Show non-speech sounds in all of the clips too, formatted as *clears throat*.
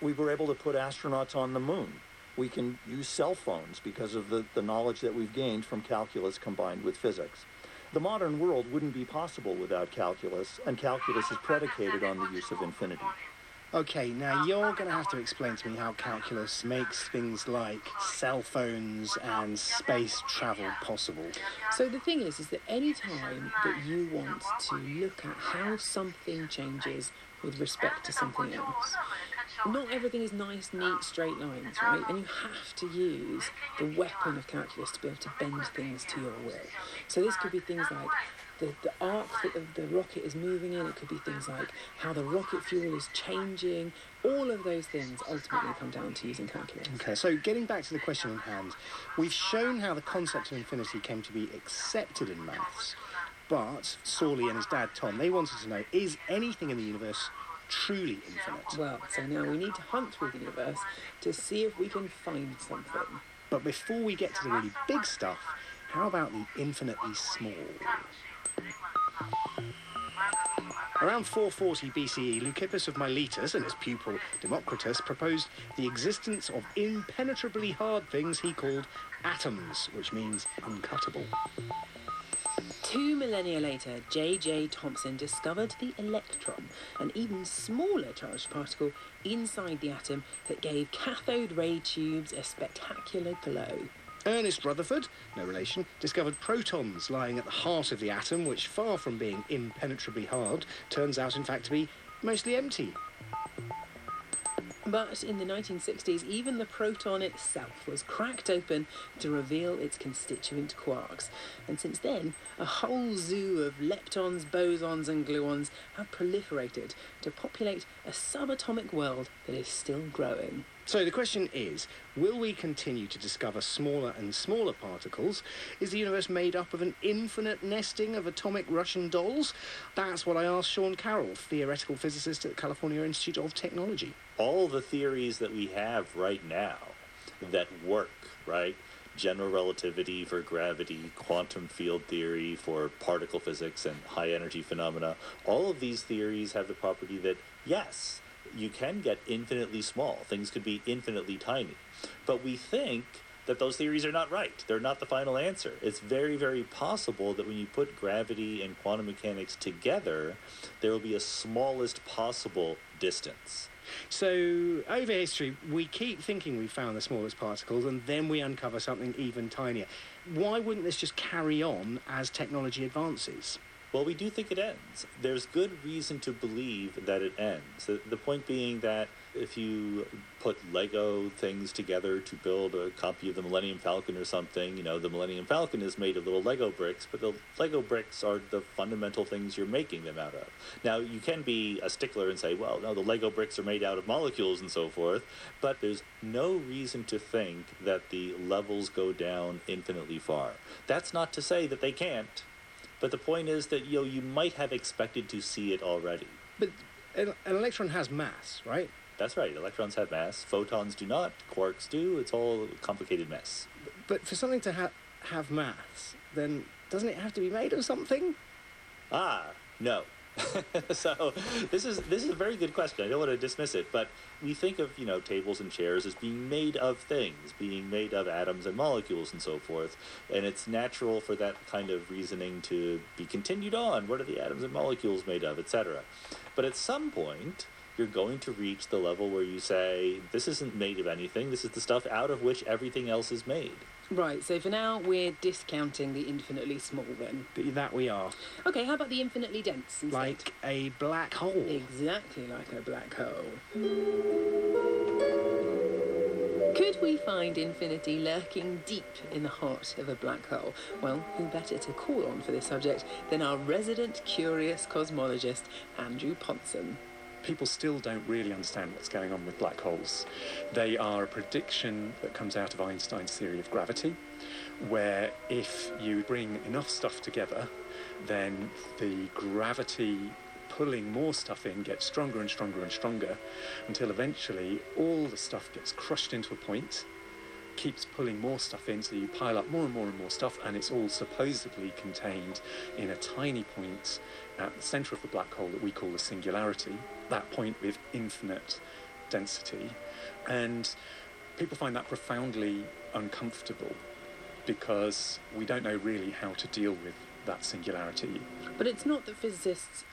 we were able to put astronauts on the moon. We can use cell phones because of the, the knowledge that we've gained from calculus combined with physics. The modern world wouldn't be possible without calculus, and calculus is predicated on the use of infinity. Okay, now you're going to have to explain to me how calculus makes things like cell phones and space travel possible. So the thing is, is that any time that you want to look at how something changes with respect to something else, not everything is nice, neat, straight lines, right? And you have to use the weapon of calculus to be able to bend things to your will. So this could be things like the, the arc that the, the rocket is moving in, it could be things like how the rocket fuel is changing. All of those things ultimately come down to using calculus. Okay, so getting back to the question in hand, we've shown how the concept of infinity came to be accepted in maths, but Sawley and his dad Tom, they wanted to know is anything in the universe truly infinite? Well, so now we need to hunt through the universe to see if we can find something. But before we get to the really big stuff, how about the infinitely small? Around 440 BCE, Leucippus of Miletus and his pupil Democritus proposed the existence of impenetrably hard things he called atoms, which means uncuttable. Two millennia later, J.J. Thomson discovered the electron, an even smaller charged particle inside the atom that gave cathode ray tubes a spectacular glow. Ernest Rutherford, no relation, discovered protons lying at the heart of the atom, which, far from being impenetrably hard, turns out in fact to be mostly empty. But in the 1960s, even the proton itself was cracked open to reveal its constituent quarks. And since then, a whole zoo of leptons, bosons, and gluons have proliferated to populate a subatomic world that is still growing. So the question is will we continue to discover smaller and smaller particles? Is the universe made up of an infinite nesting of atomic Russian dolls? That's what I asked Sean Carroll, theoretical physicist at the California Institute of Technology. All the theories that we have right now that work, right? General relativity for gravity, quantum field theory for particle physics and high energy phenomena, all of these theories have the property that, yes, you can get infinitely small. Things could be infinitely tiny. But we think that those theories are not right. They're not the final answer. It's very, very possible that when you put gravity and quantum mechanics together, there will be a smallest possible distance. So, over history, we keep thinking we've found the smallest particles and then we uncover something even tinier. Why wouldn't this just carry on as technology advances? Well, we do think it ends. There's good reason to believe that it ends. The, point being that if you put Lego things together to build a copy of the Millennium Falcon or something, you know, the Millennium Falcon is made of little Lego bricks, but the Lego bricks are the fundamental things you're making them out of. Now, you can be a stickler and say, well, no, the Lego bricks are made out of molecules and so forth, but there's no reason to think that the levels go down infinitely far. That's not to say that they can't. But the point is that you know, you might have expected to see it already. But an, an electron has mass, right? That's right. Electrons have mass. Photons do not. Quarks do. It's all a complicated mess. But for something to ha- have mass, then doesn't it have to be made of something? Ah, no. *laughs* so this is this is a very good question. I don't want to dismiss it, but we think of you know tables and chairs as being made of things, being made of atoms and molecules and so forth, and it's natural for that kind of reasoning to be continued on. What are the atoms and molecules made of, etc. But at some point, you're going to reach the level where you say this isn't made of anything. This is the stuff out of which everything else is made. Right, so for now we're discounting the infinitely small then. Th- That we are. Okay, how about the infinitely dense instead? Like a black hole. Exactly like a black hole. Could we find infinity lurking deep in the heart of a black hole? Well, who better to call on for this subject than our resident curious cosmologist, Andrew Pontzen? People still don't really understand what's going on with black holes. They are a prediction that comes out of Einstein's theory of gravity, where if you bring enough stuff together, then the gravity pulling more stuff in gets stronger and stronger and stronger until eventually all the stuff gets crushed into a point keeps pulling more stuff in, so you pile up more and more and more stuff, and it's all supposedly contained in a tiny point at the centre of the black hole that we call the singularity. That point with infinite density. And people find that profoundly uncomfortable because we don't know really how to deal with that singularity. But it's not that physicists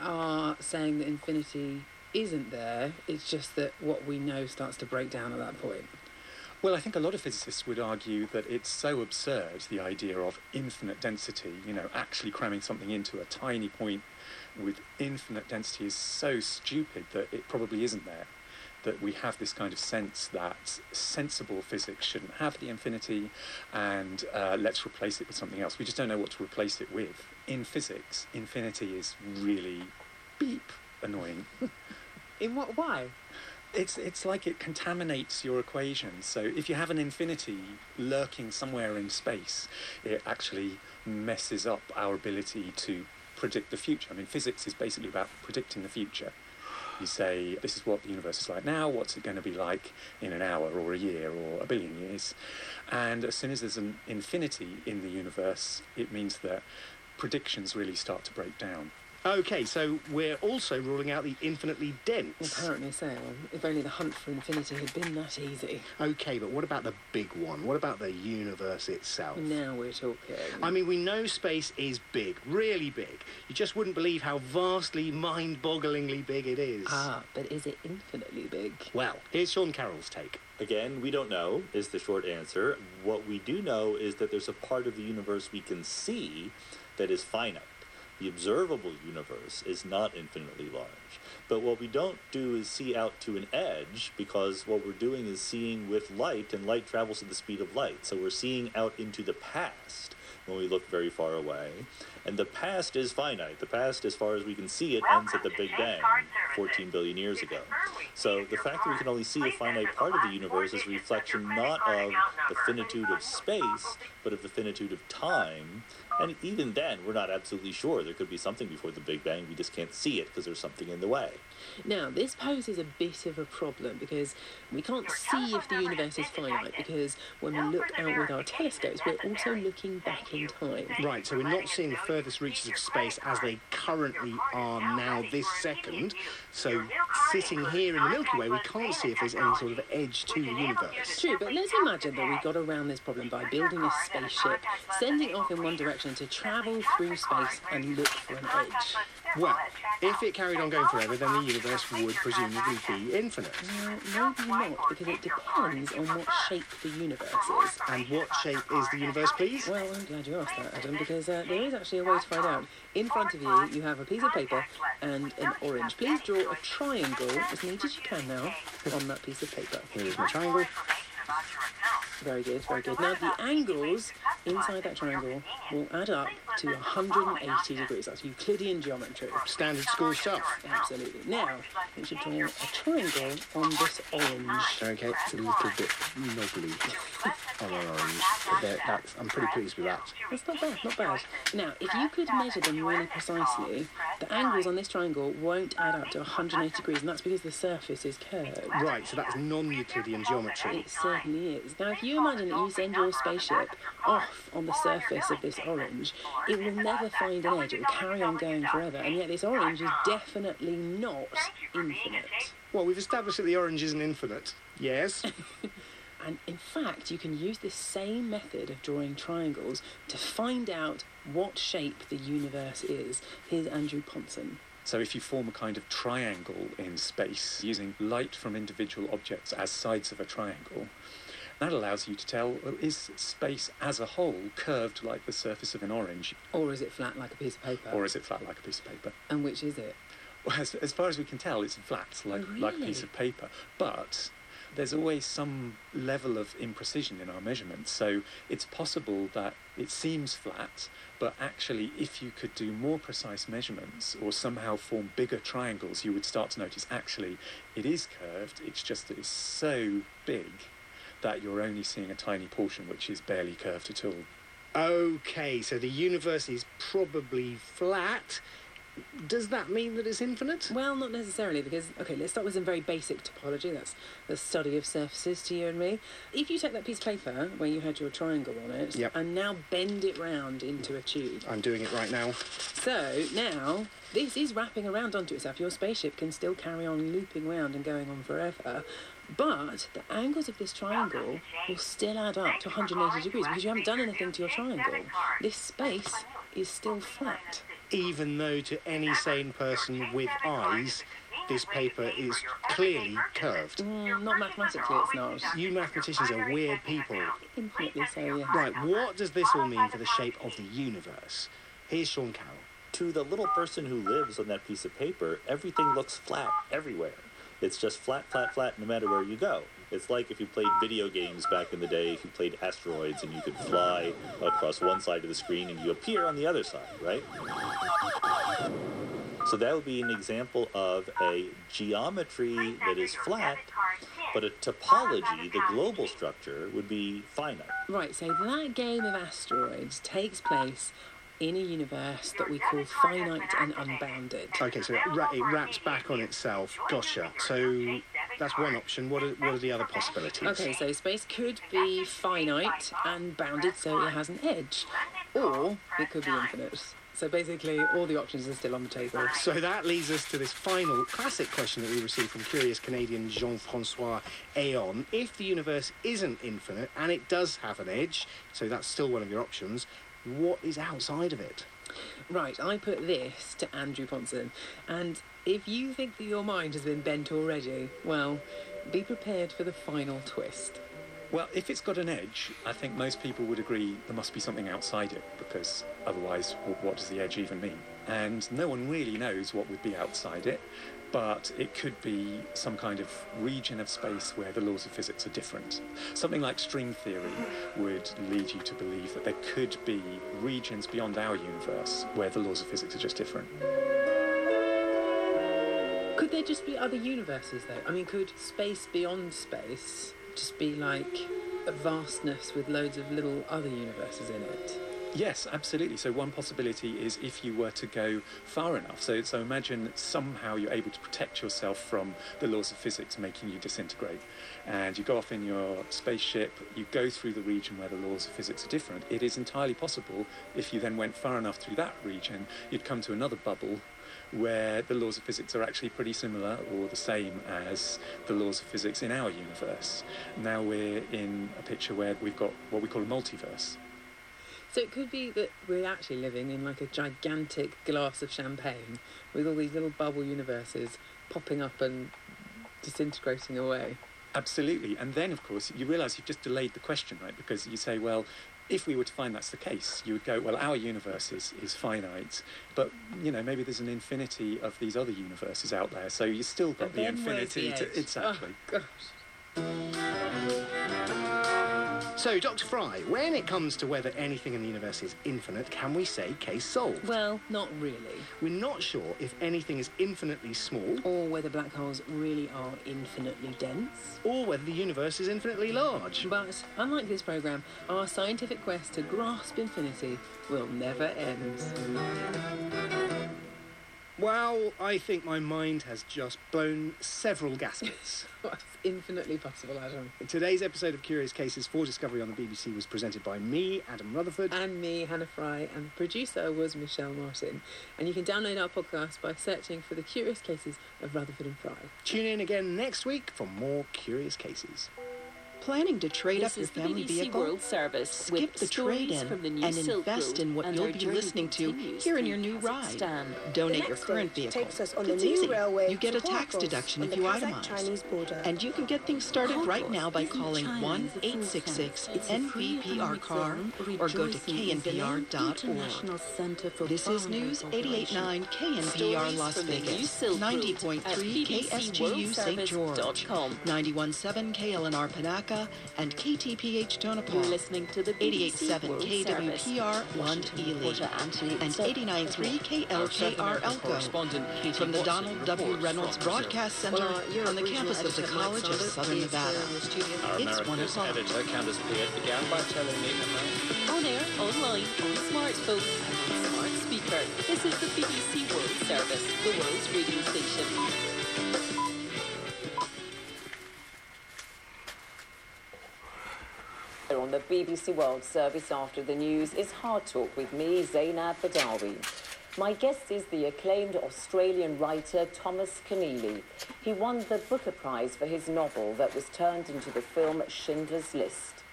are saying that infinity isn't there, it's just that what we know starts to break down at that point. Well, I think a lot of physicists would argue that it's so absurd, the idea of infinite density, you know, actually cramming something into a tiny point with infinite density is so stupid that it probably isn't there. That we have this kind of sense that sensible physics shouldn't have the infinity and uh, let's replace it with something else. We just don't know what to replace it with. In physics, infinity is really beep annoying. *laughs* In what way? It's, it's like it contaminates your equations. So if you have an infinity lurking somewhere in space, it actually messes up our ability to predict the future. I mean, physics is basically about predicting the future. You say, this is what the universe is like now, what's it going to be like in an hour or a year or a billion years? And as soon as there's an infinity in the universe, it means that predictions really start to break down. Okay, so we're also ruling out the infinitely dense. Apparently so. If only the hunt for infinity had been that easy. Okay, but what about the big one? What about the universe itself? Now we're talking. I mean, we know space is big, really big. You just wouldn't believe how vastly, mind bogglingly big it is. ah, but is it infinitely big? Well, here's Sean Carroll's take. Again, we don't know, is the short answer. What we do know is that there's a part of the universe we can see that is finite. The observable universe is not infinitely large. But what we don't do is see out to an edge because what we're doing is seeing with light, and light travels at the speed of light. So we're seeing out into the past when we look very far away. And the past is finite. The past, as far as we can see it, ends at the Big Bang 14 billion years ago. So the fact that we can only see a finite part of the universe is a reflection not of the finitude of space, but of the finitude of time. And even then, we're not absolutely sure. There could be something before the Big Bang. We just can't see it because there's something in the way. Now, this poses a bit of a problem because we can't see if the universe is finite because when we look out with our telescopes, we're also looking back in time. Right, so we're not seeing the furthest reaches of space as they currently are now this second. So sitting here in the Milky Way, we can't see if there's any sort of edge to the universe. True, but let's imagine that we got around this problem by building a spaceship, sending off in one direction to travel through space and look for an edge. Well, if it carried on going forever, then the universe would presumably be infinite. Well, maybe not, because it depends on what shape the universe is. And what shape is the universe, please? Well, I'm glad you asked that, Adam, because uh, there is actually a way to find out. In front of you, you have a piece of paper and an orange. Please draw a triangle as neat as you can now on that piece of paper. Here's my triangle. Very good, very good. Now, the angles inside that triangle will add up to 180 degrees. That's Euclidean geometry. Standard school stuff. Absolutely. Now, you should draw a triangle on this orange. Okay, it's a little bit knobbly on an orange. That's, I'm pretty pleased with that. That's not bad, not bad. Now, if you could measure them really precisely, the angles on this triangle won't add up to 180 degrees, and that's because the surface is curved. Right, so that's non-Euclidean geometry. It is. Now, if you imagine that you send your spaceship off on the surface of this orange, it will never find an edge. It will carry on going forever, and yet this orange is definitely not infinite. Well, we've established that the orange isn't infinite. Yes. *laughs* And in fact, you can use this same method of drawing triangles to find out what shape the universe is. Here's Andrew Pontzen. So if you form a kind of triangle in space using light from individual objects as sides of a triangle, that allows you to tell well, is space as a whole curved like the surface of an orange, Or is it flat like a piece of paper? or is it flat like a piece of paper? and which is it? Well, as, as far as we can tell, it's flat like, Oh, like a piece of paper. But there's always some level of imprecision in our measurements. So it's possible that it seems flat, but actually, if you could do more precise measurements or somehow form bigger triangles, you would start to notice actually it is curved. It's just that it's so big that you're only seeing a tiny portion which is barely curved at all. okay, so the universe is probably flat Does that mean that it's infinite? Well, not necessarily, because okay, let's start with some very basic topology. That's the study of surfaces to you and me. If you take that piece of paper where you had your triangle on it, Yep. and now bend it round into a tube. I'm doing it right now. So now this is wrapping around onto itself. Your spaceship can still carry on looping round and going on forever. But the angles of this triangle will still add up to 180 degrees because you haven't done anything to your triangle. This space is still flat. Even though to any sane person with eyes, this paper is clearly curved. Mm, not mathematically, it's not. You mathematicians are weird people. Infinitely so, yes. Right, what does this all mean for the shape of the universe? Here's Sean Carroll. To the little person who lives on that piece of paper, everything looks flat everywhere. It's just flat, flat, flat no matter where you go. It's like if you played video games back in the day, if you played asteroids and you could fly across one side of the screen and you appear on the other side, right? So that would be an example of a geometry that is flat, but a topology, the global structure, would be finite. Right, so that game of asteroids takes place in a universe that we call finite and unbounded. Okay, so it, ra- it wraps back on itself. Gotcha. So that's one option. What are, what are the other possibilities? Okay, so space could be finite and bounded, so it has an edge, or it could be infinite. So basically, all the options are still on the table. So that leads us to this final classic question that we received from curious Canadian Jean Francois Aon. If the universe isn't infinite and it does have an edge, so that's still one of your options, what is outside of it? Right, I put this to Andrew Pontzen, and if you think that your mind has been bent already, well, be prepared for the final twist. Well, if it's got an edge, I think most people would agree there must be something outside it, because otherwise, what does the edge even mean? And no one really knows what would be outside it, but it could be some kind of region of space where the laws of physics are different. Something like string theory would lead you to believe that there could be regions beyond our universe where the laws of physics are just different. Could there just be other universes, though? I mean, could space beyond space just be like a vastness with loads of little other universes in it? Yes, absolutely. So one possibility is if you were to go far enough. So, so imagine somehow you're able to protect yourself from the laws of physics making you disintegrate. And you go off in your spaceship, you go through the region where the laws of physics are different. It is entirely possible if you then went far enough through that region, you'd come to another bubble where the laws of physics are actually pretty similar or the same as the laws of physics in our universe. Now we're in a picture where we've got what we call a multiverse. So it could be that we're actually living in like a gigantic glass of champagne with all these little bubble universes popping up and disintegrating away. Absolutely. And then, of course, you realise you've just delayed the question, right? Because you say, well, if we were to find that's the case, you would go, well, our universe is, is finite, but, you know, maybe there's an infinity of these other universes out there. So you still got the where's the infinity to. Exactly. Oh, gosh. So, Dr. Fry, when it comes to whether anything in the universe is infinite, can we say case solved? Well, not really. We're not sure if anything is infinitely small Or whether black holes really are infinitely dense. or whether the universe is infinitely large. But unlike this program, our scientific quest to grasp infinity will never end. Well, I think my mind has just blown several gaskets. *laughs* What's infinitely possible, Adam? Today's episode of Curious Cases for Discovery on the BBC was presented by me, Adam Rutherford. And me, Hannah Fry, and the producer was Michelle Martin. And you can download our podcast by searching for the curious cases of Rutherford and Fry. Tune in again next week for more Curious Cases. Planning to trade This up your family vehicle? World Service Skip the trade-in the and Silk invest in what you'll be listening to here in your new ride. Donate your current vehicle. takes us on it's easy. you get a tax deduction if you itemize. And you can get things started right now by calling Chinese 1 a food 866 sense? It's a free NVPR economic car or go to rejoicing in Zelene knpr.org. This is News Cooperation. 889 KNPR Las from the new Vegas, 90.3 KSGU St. George, bbcworldservice.com. 91.7 KLNR Panaca, America and KTPH Tonopah. You're listening to the 88.7 KWPR 1 Ely and Itzel. 89.3 KLKR Elko. From the Donald W. Reynolds Broadcast Center Well, our Europe on the campus of the College of Southern Nevada. in the studio. Our It's one America's o'clock. editor, Candace Piette, began by telling me about On air, online, on smartphone, and smart speaker. This is the BBC World Service, the world's The BBC World Service after the news is Hard Talk with me, Zainab Badawi. My guest is the acclaimed Australian writer Thomas Keneally. He won the Booker Prize for his novel that was turned into the film Schindler's List.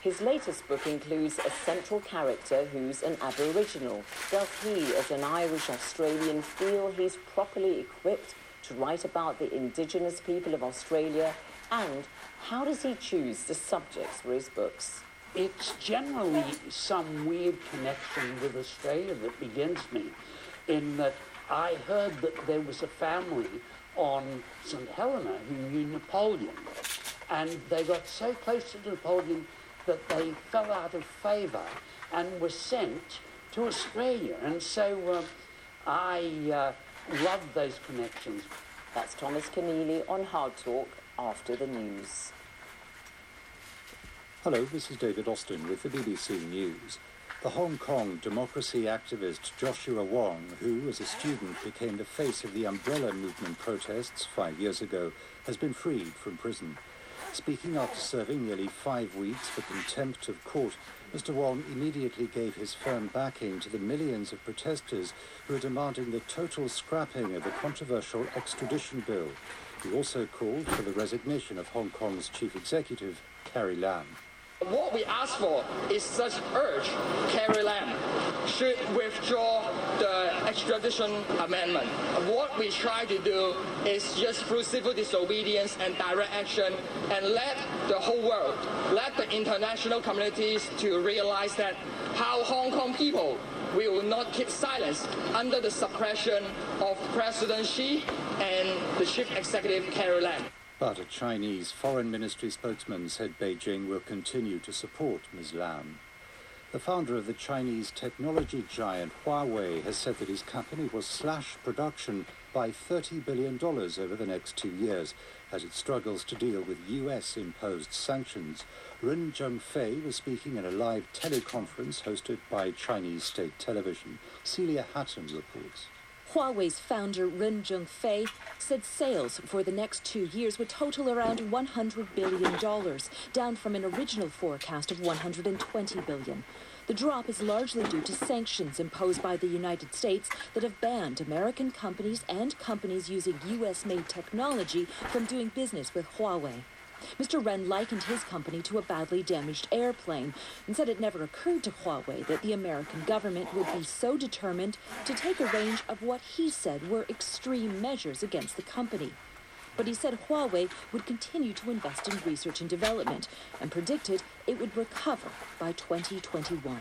His latest book includes a central character who's an Aboriginal. Does he, as an Irish Australian, feel he's properly equipped to write about the Indigenous people of Australia? And how does he choose the subjects for his books? It's generally some weird connection with Australia that begins me, in that I heard that there was a family on St. Helena who knew Napoleon, and they got so close to Napoleon that they fell out of favour and were sent to Australia. And so uh, I uh, love those connections. That's Thomas Keneally on Hard Talk after the news. Hello, this is David Austin with the BBC News. The Hong Kong democracy activist Joshua Wong, who as a student became the face of the Umbrella Movement protests five years ago, has been freed from prison. Speaking after serving nearly five weeks for contempt of court, Mr. Wong immediately gave his firm backing to the millions of protesters who are demanding the total scrapping of the controversial extradition bill. He also called for the resignation of Hong Kong's chief executive, Carrie Lam. What we ask for is such urge Carrie Lam should withdraw the extradition amendment. What we try to do is just through civil disobedience and direct action and let the whole world, let the international communities to realize that how Hong Kong people will not keep silence under the suppression of President Xi and the Chief Executive Carrie Lam. But a Chinese foreign ministry spokesman said Beijing will continue to support Ms. Lam. The founder of the Chinese technology giant Huawei has said that his company will slash production by $30 billion over the next two years as it struggles to deal with US imposed sanctions. Ren Zhengfei was speaking in a live teleconference hosted by Chinese state television. Celia Hatton reports. Huawei's founder Ren Zhengfei said sales for the next two years would total around $100 billion, down from an original forecast of 120 billion. The drop is largely due to sanctions imposed by the United States that have banned American companies and companies using US made technology from doing business with Huawei. Mr. Ren likened his company to a badly damaged airplane and said it never occurred to Huawei that the American government would be so determined to take a range of what he said were extreme measures against the company. But he said Huawei would continue to invest in research and development and predicted it would recover by 2021.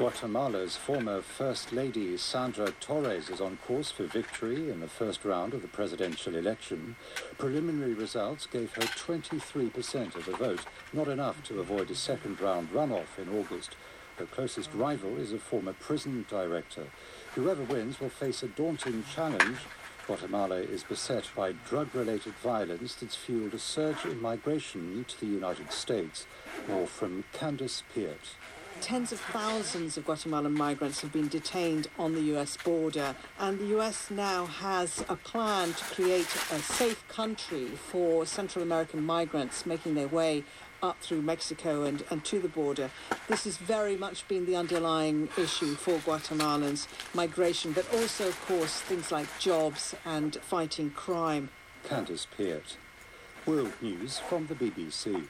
Guatemala's former First Lady Sandra Torres is on course for victory in the first round of the presidential election. Preliminary results gave her 23% of the vote, not enough to avoid a second round runoff in August. Her closest rival is a former prison director. Whoever wins will face a daunting challenge. Guatemala is beset by drug related violence that's fueled a surge in migration to the United States. More from Candace Piette. Tens of thousands of Guatemalan migrants have been detained on the US border, and the US now has a plan to create a safe country for Central American migrants making their way up through Mexico and, and to the border. This has very much been the underlying issue for Guatemalans migration, but also, of course, things like jobs and fighting crime. Candace Piette. World News from the BBC.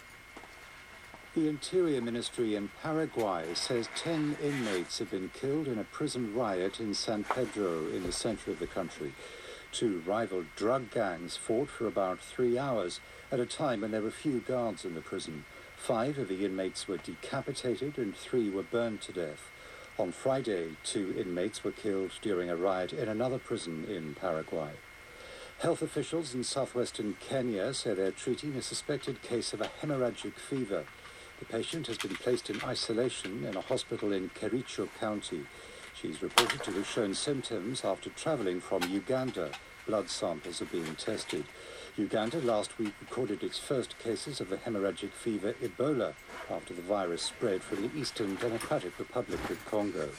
The Interior Ministry in Paraguay says 10 inmates have been killed in a prison riot in San Pedro in the center of the country. Two rival drug gangs fought for about three hours at a time when there were few guards in the prison. Five of the inmates were decapitated and three were burned to death. On Friday, two inmates were killed during a riot in another prison in Paraguay. Health officials in southwestern Kenya say they're treating a suspected case of a hemorrhagic fever. The patient has been placed in isolation in a hospital in Kericho County. She's reported to have shown symptoms after travelling from Uganda. Blood samples are being tested. Uganda last week recorded its first cases of the hemorrhagic fever Ebola after the virus spread from the Eastern Democratic Republic of Congo.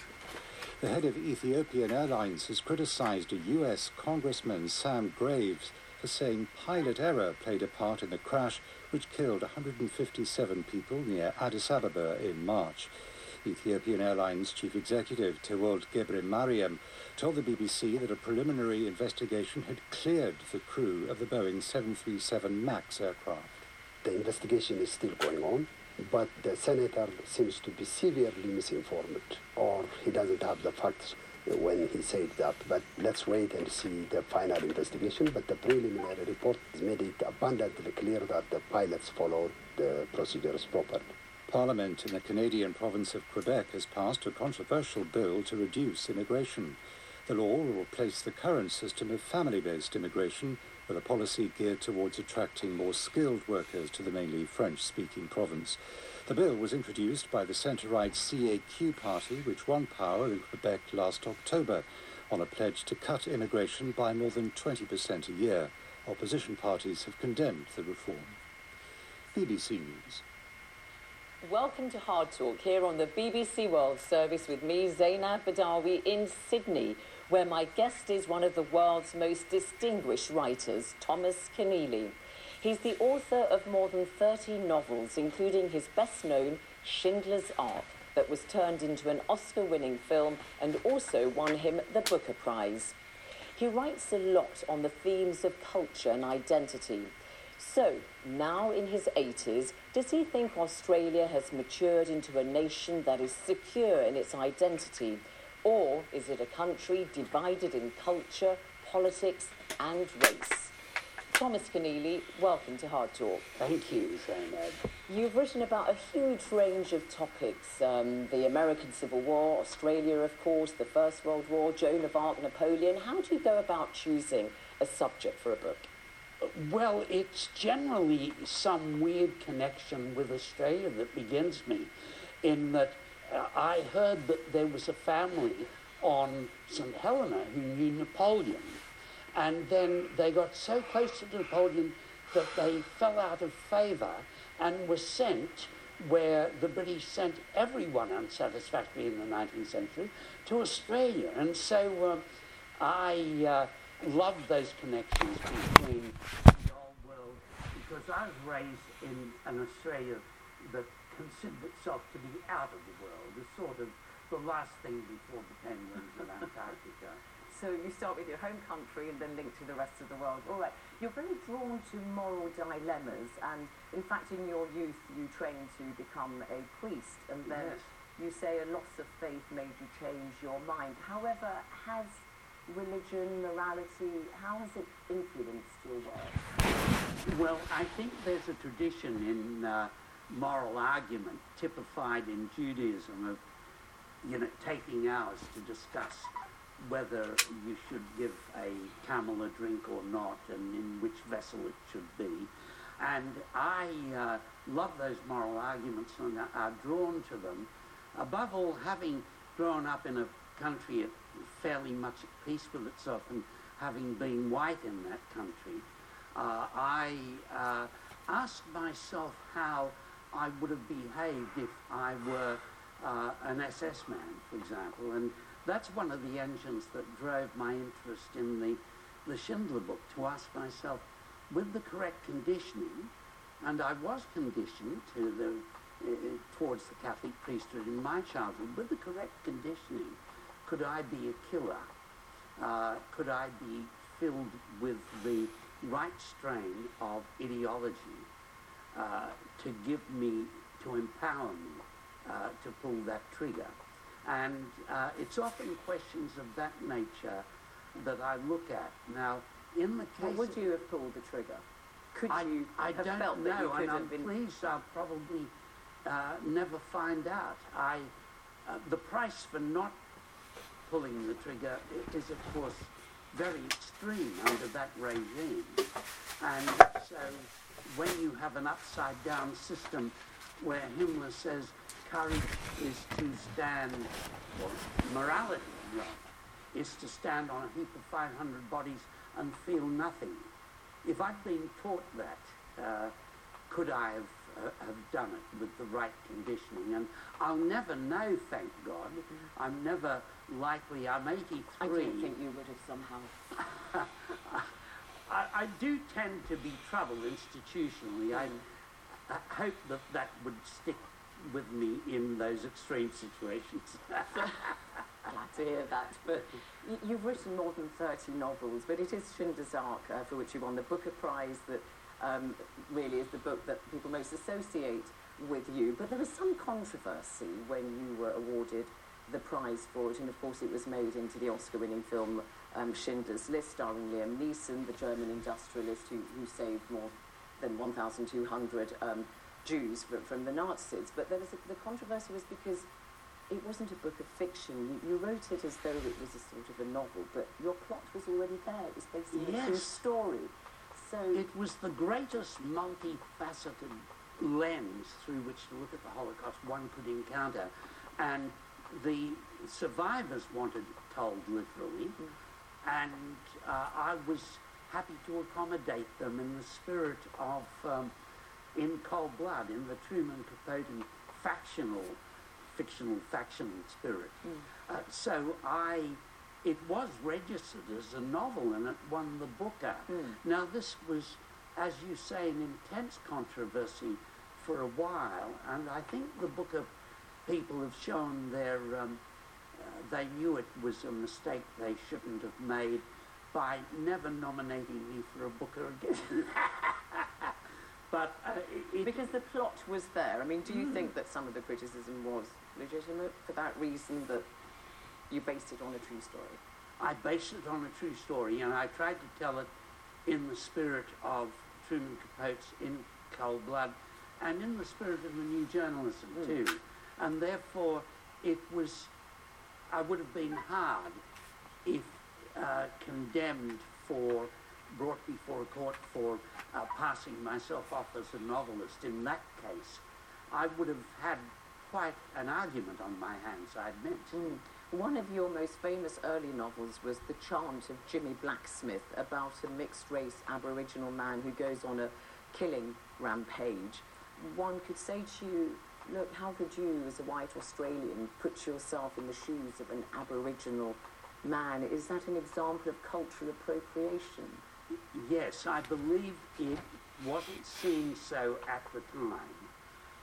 The head of Ethiopian Airlines has criticized a U.S. Congressman, Sam Graves, for saying pilot error played a part in the crash which killed 157 people near Addis Ababa in March. Ethiopian Airlines chief executive Tewolde Gebre Mariam told the BBC that a preliminary investigation had cleared the crew of the Boeing 737 MAX aircraft. The investigation is still going on, but the senator seems to be severely misinformed, or he doesn't have the facts when he said that. But let's wait and see the final investigation. But the preliminary report made it abundantly clear that the pilots followed the procedures properly. Parliament in the Canadian province of Quebec has passed a controversial bill to reduce immigration. The law will replace the current system of family-based immigration with a policy geared towards attracting more skilled workers to the mainly French-speaking province. The bill was introduced by the centre-right CAQ party, which won power in Quebec last October on a pledge to cut immigration by more than 20% a year. Opposition parties have condemned the reform. BBC News. Welcome to Hard Talk here on the BBC World Service with me, Zainab Badawi, in Sydney, where my guest is one of the world's most distinguished writers, Thomas Keneally. He's the author of more than 30 novels, including his best known Schindler's Ark, that was turned into an Oscar winning film and also won him the Booker Prize. He writes a lot on the themes of culture and identity. So, now in his 80s, does he think Australia has matured into a nation that is secure in its identity? Or is it a country divided in culture, politics, and race? Thomas Keneally, welcome to Hard Talk. Thank you, Zainab. You've written about a huge range of topics um, the American Civil War, Australia, of course, the First World War, Joan of Arc, Napoleon. How do you go about choosing a subject for a book? Well, it's generally some weird connection with Australia that begins me, in that uh, I heard that there was a family on St. Helena who knew Napoleon, and then they got so close to Napoleon that they fell out of favour and were sent where the British sent everyone unsatisfactory in the 19th century to Australia. And so uh, I uh, love those connections between the old world because I was raised in an Australia that considered itself to be out of the world, the sort of the last thing before the penguins of Antarctica. So you start with your home country and then link to the rest of the world. All right. You're very drawn to moral dilemmas, and in fact, in your youth, you trained to become a priest, and then Yes. you say a loss of faith made you change your mind. However, has religion, morality, how has it influenced your work? Well, I think there's a tradition in uh, moral argument typified in Judaism of, you know, taking hours to discuss whether you should give a camel a drink or not and in which vessel it should be. And I uh, love those moral arguments and are drawn to them. Above all, having grown up in a country at fairly much at peace with itself and having been white in that country, uh, I uh, asked myself how I would have behaved if I were uh, an SS man, for example. And that's one of the engines that drove my interest in the, the Schindler book, to ask myself, with the correct conditioning, and I was conditioned to the, uh, towards the Catholic priesthood in my childhood, with the correct conditioning, could I be a killer? Uh, could I be filled with the right strain of ideology uh, to give me, to empower me uh, to pull that trigger? And uh, it's often questions of that nature that I look at. Now, in the case Well, would you have pulled the trigger? Could I, you I have don't felt know, that you could and I'm been? pleased I'll probably uh, never find out. I, uh, the price for not pulling the trigger is, of course, very extreme under that regime. And so when you have an upside down system where Himmler says courage is to stand, or morality rather, is to stand on a heap of 500 bodies and feel nothing. If I'd been taught that, uh, could I have, uh, have done it with the right conditioning? And I'll never know, thank God. I'm never likely, I'm 83. I don't think you would have somehow. *laughs* I, I do tend to be troubled institutionally. I, I hope that that would stick with me in those extreme situations. *laughs* Glad to hear that. But you've written more than 30 novels, but it is Schindler's Ark uh, for which you won the Booker Prize that um, really is the book that people most associate with you. But there was some controversy when you were awarded the prize for it, and of course it was made into the Oscar-winning film um, Schindler's List, starring Liam Neeson, the German industrialist who, who saved more than 1,200 um, Jews from, from the Nazis. But there was a, the controversy was because it wasn't a book of fiction. You, you wrote it as though it was a sort of a novel, but your plot was already there. It was basically a true story. So It was the greatest multifaceted lens through which to look at the Holocaust one could encounter. And the survivors wanted told literally, and uh, I was happy to accommodate them in the spirit of um, in cold blood, in the Truman Capote factional, fictional factional spirit. Uh, so I, it was registered as a novel and it won the Booker. Now this was, as you say, an intense controversy for a while, and I think the Booker people have shown their, um, uh, they knew it was a mistake they shouldn't have made by never nominating me for a Booker again. *laughs* but uh, it, because the plot was there. I mean, do you think that some of the criticism was legitimate for that reason that you based it on a true story? I based it on a true story, and I tried to tell it in the spirit of Truman Capote's In Cold Blood, and in the spirit of the new journalism too. And therefore, it was, I would have been hard if uh, condemned for, brought before a court for uh, passing myself off as a novelist. In that case, I would have had quite an argument on my hands, I admit. One of your most famous early novels was The Chant of Jimmy Blacksmith, about a mixed race Aboriginal man who goes on a killing rampage. One could say to you, look, how could you, as a white Australian, put yourself in the shoes of an Aboriginal man? Is that an example of cultural appropriation? Yes, I believe it wasn't seen so at the time,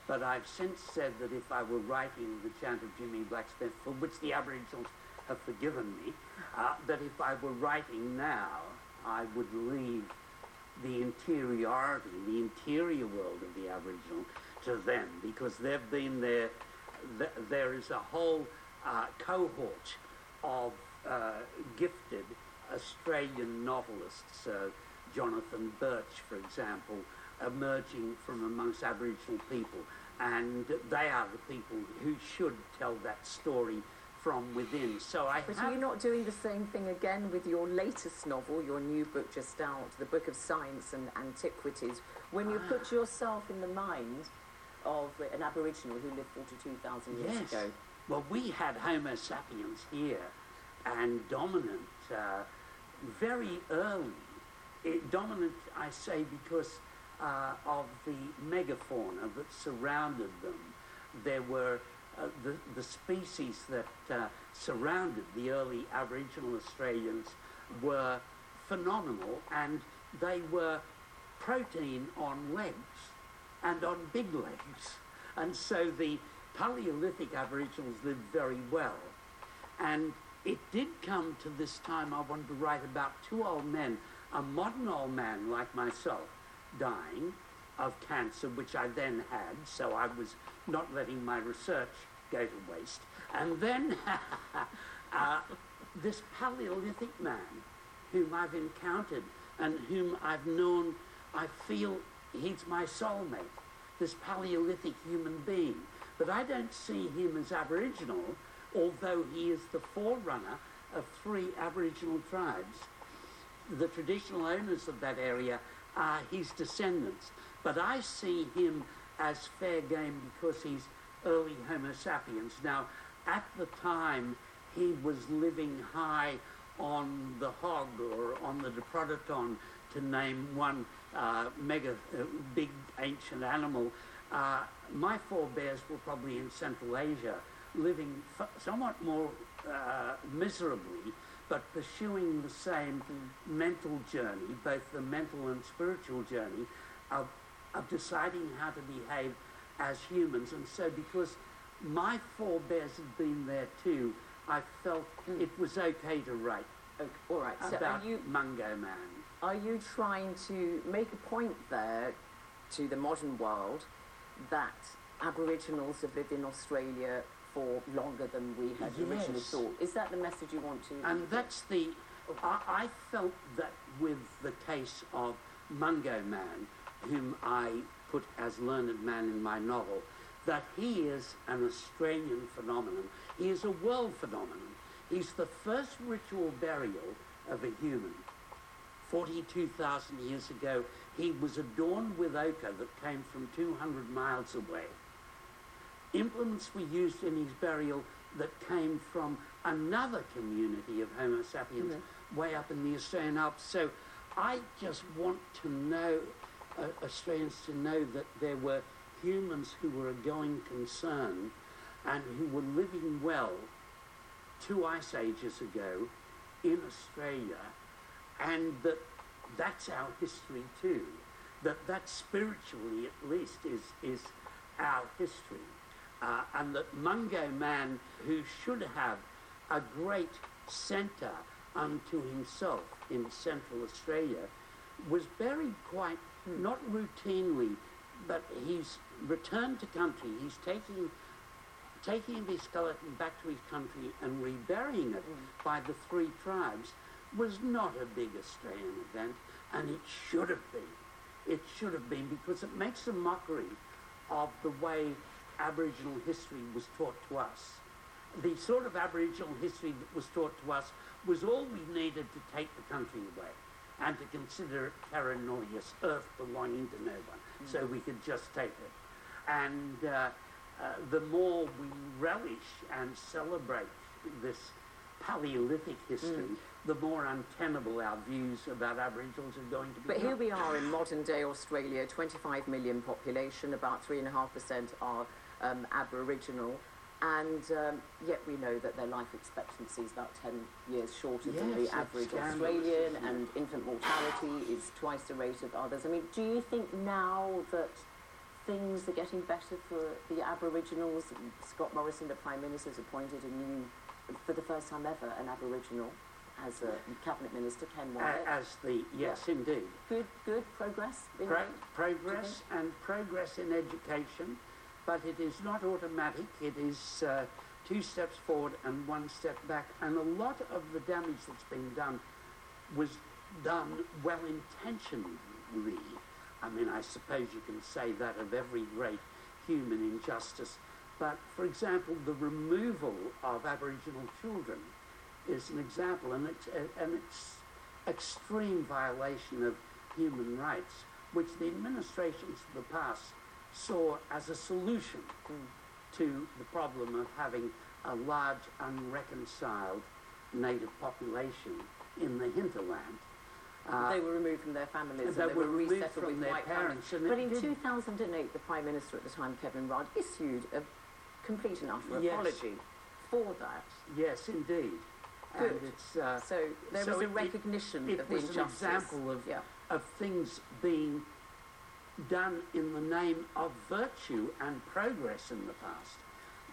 but I've since said that if I were writing the chant of Jimmy Blacksmith, for which the Aboriginals have forgiven me, uh, that if I were writing now, I would leave the interiority, the interior world of the Aboriginal to them, because they've been there. th- There is a whole uh, cohort of uh, gifted Australian novelists, uh, Jonathan Birch, for example, emerging from amongst Aboriginal people, and they are the people who should tell that story from within. So I But have are you not doing the same thing again with your latest novel, your new book just out, The Book of Science and Antiquities, when you put yourself in the mind of an Aboriginal who lived 42,000 years Yes. ago? Well, we had Homo sapiens here, and dominant uh, very early. It, dominant, I say, because uh, of the megafauna that surrounded them. There were uh, the, the species that uh, surrounded the early Aboriginal Australians were phenomenal, and they were protein on legs and on big legs. And so the Paleolithic Aboriginals lived very well. And it did come to this time I wanted to write about two old men, a modern old man like myself, dying of cancer, which I then had, so I was not letting my research go to waste. And then *laughs* uh, this Paleolithic man whom I've encountered and whom I've known, I feel he's my soulmate, this Paleolithic human being. But I don't see him as Aboriginal, although he is the forerunner of three Aboriginal tribes the traditional owners of that area are his descendants. But I see him as fair game because he's early Homo sapiens. Now, at the time, he was living high on the hog or on the diprotodon, to name one uh, mega uh, big ancient animal. Uh, my forebears were probably in Central Asia, living f- somewhat more uh, miserably, but pursuing the same mental journey, both the mental and spiritual journey of, of deciding how to behave as humans. And so, because my forebears had been there too, I felt it was okay to write. Okay, all right. So about are you Mungo Man. are you trying to make a point there to the modern world that Aboriginals have lived in Australia for longer than we had originally thought? Is that the message you want to? And that's the. I, I felt that with the case of Mungo Man, whom I put as learned man in my novel, that he is an Australian phenomenon. He is a world phenomenon. He's the first ritual burial of a human. 42,000 years ago, he was adorned with ochre that came from 200 miles away. Implements were used in his burial that came from another community of Homo sapiens way up in the Australian Alps. So I just want to know, uh, Australians to know that there were humans who were a going concern and who were living well two ice ages ago in Australia, and that that's our history too. That that spiritually, at least, is is our history, uh, and that Mungo Man, who should have a great centre unto himself in Central Australia, was buried quite not routinely, but he's returned to country. He's taking taking his skeleton back to his country and reburying it by the three tribes was not a big Australian event, and it should have been. It should have been because it makes a mockery of the way Aboriginal history was taught to us. The sort of Aboriginal history that was taught to us was all we needed to take the country away and to consider it terra nullius, earth belonging to no one, so we could just take it. And uh, uh, the more we relish and celebrate this Paleolithic history, the more untenable our views about Aboriginals are going to be. But here we are in modern day Australia, 25 million population, about 3.5% are um, Aboriginal, and um, yet we know that their life expectancy is about 10 years shorter than the average Australian, isn't and infant mortality is twice the rate of others. I mean, do you think now that things are getting better for the Aboriginals? Scott Morrison, the Prime Minister, has appointed a new, for the first time ever, an Aboriginal as a cabinet minister, Ken Wyatt. as the yes, indeed. Good, good progress. Pro- progress and progress in education, but it is not automatic. It is uh, two steps forward and one step back, and a lot of the damage that's been done was done well intentionally. I mean, I suppose you can say that of every great human injustice. But, for example, the removal of Aboriginal children is an example, and it's an ex- extreme violation of human rights, which the administrations of the past saw as a solution to the problem of having a large, unreconciled native population in the hinterland. Uh, they were removed from their families they and they were were removed resettled from with their white parents, families. But in 2008, the Prime Minister at the time, Kevin Rudd, issued a complete and utter Yes. apology for that. Yes, indeed. Good. And it's, uh, So there so was a it- it- recognition it of the was an example of, Yeah. of things being done in the name of virtue and progress in the past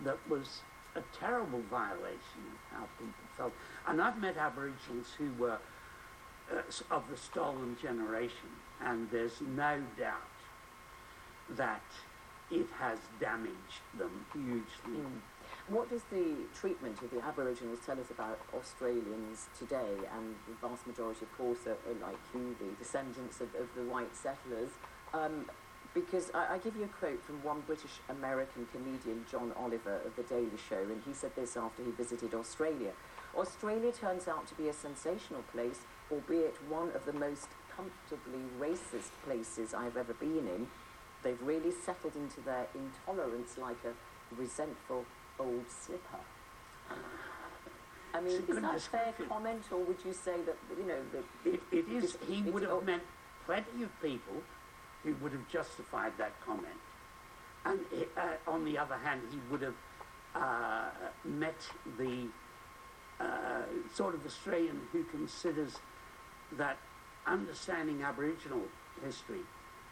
that was a terrible violation of how people felt. And I've met Aboriginals who were uh, of the stolen generation, and there's no doubt that it has damaged them hugely. Mm. What does the treatment of the Aboriginals tell us about Australians today? And the vast majority, of course, are, are like you, the descendants of, of the white settlers. Um, because I, I give you a quote from one British American comedian, John Oliver, of The Daily Show, and he said this after he visited Australia. Australia turns out to be a sensational place albeit one of the most comfortably racist places I've ever been in, they've really settled into their intolerance like a resentful old slipper. I mean, is that a fair comment, or would you say that, you know, that It, it is, he would have meant plenty of people who would have justified that comment. And he- uh, on the other hand, he would have uh, met the uh, sort of Australian who considers that understanding Aboriginal history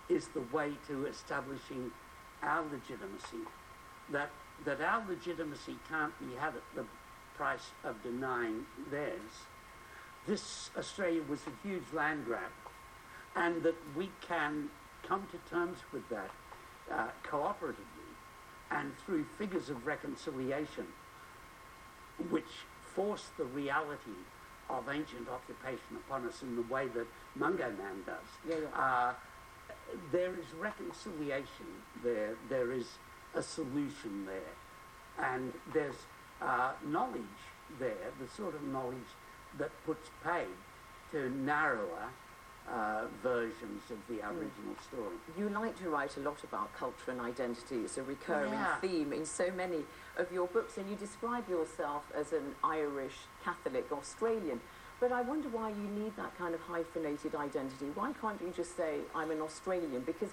is the way to establishing our legitimacy. That, that our legitimacy can't be had at the price of denying theirs this Australia was a huge land grab, and that we can come to terms with that uh, cooperatively and through figures of reconciliation, which force the reality of ancient occupation upon us in the way that Mungo Man does. Yeah, yeah. Uh, there is reconciliation there, there is a solution there, and there's uh, knowledge there, the sort of knowledge that puts paid to narrower uh, versions of the Aboriginal story. You like to write a lot about culture and identity. It's a recurring Yeah. theme in so many of your books, and you describe yourself as an Irish Catholic Australian. But I wonder why you need that kind of hyphenated identity. Why can't you just say, I'm an Australian? Because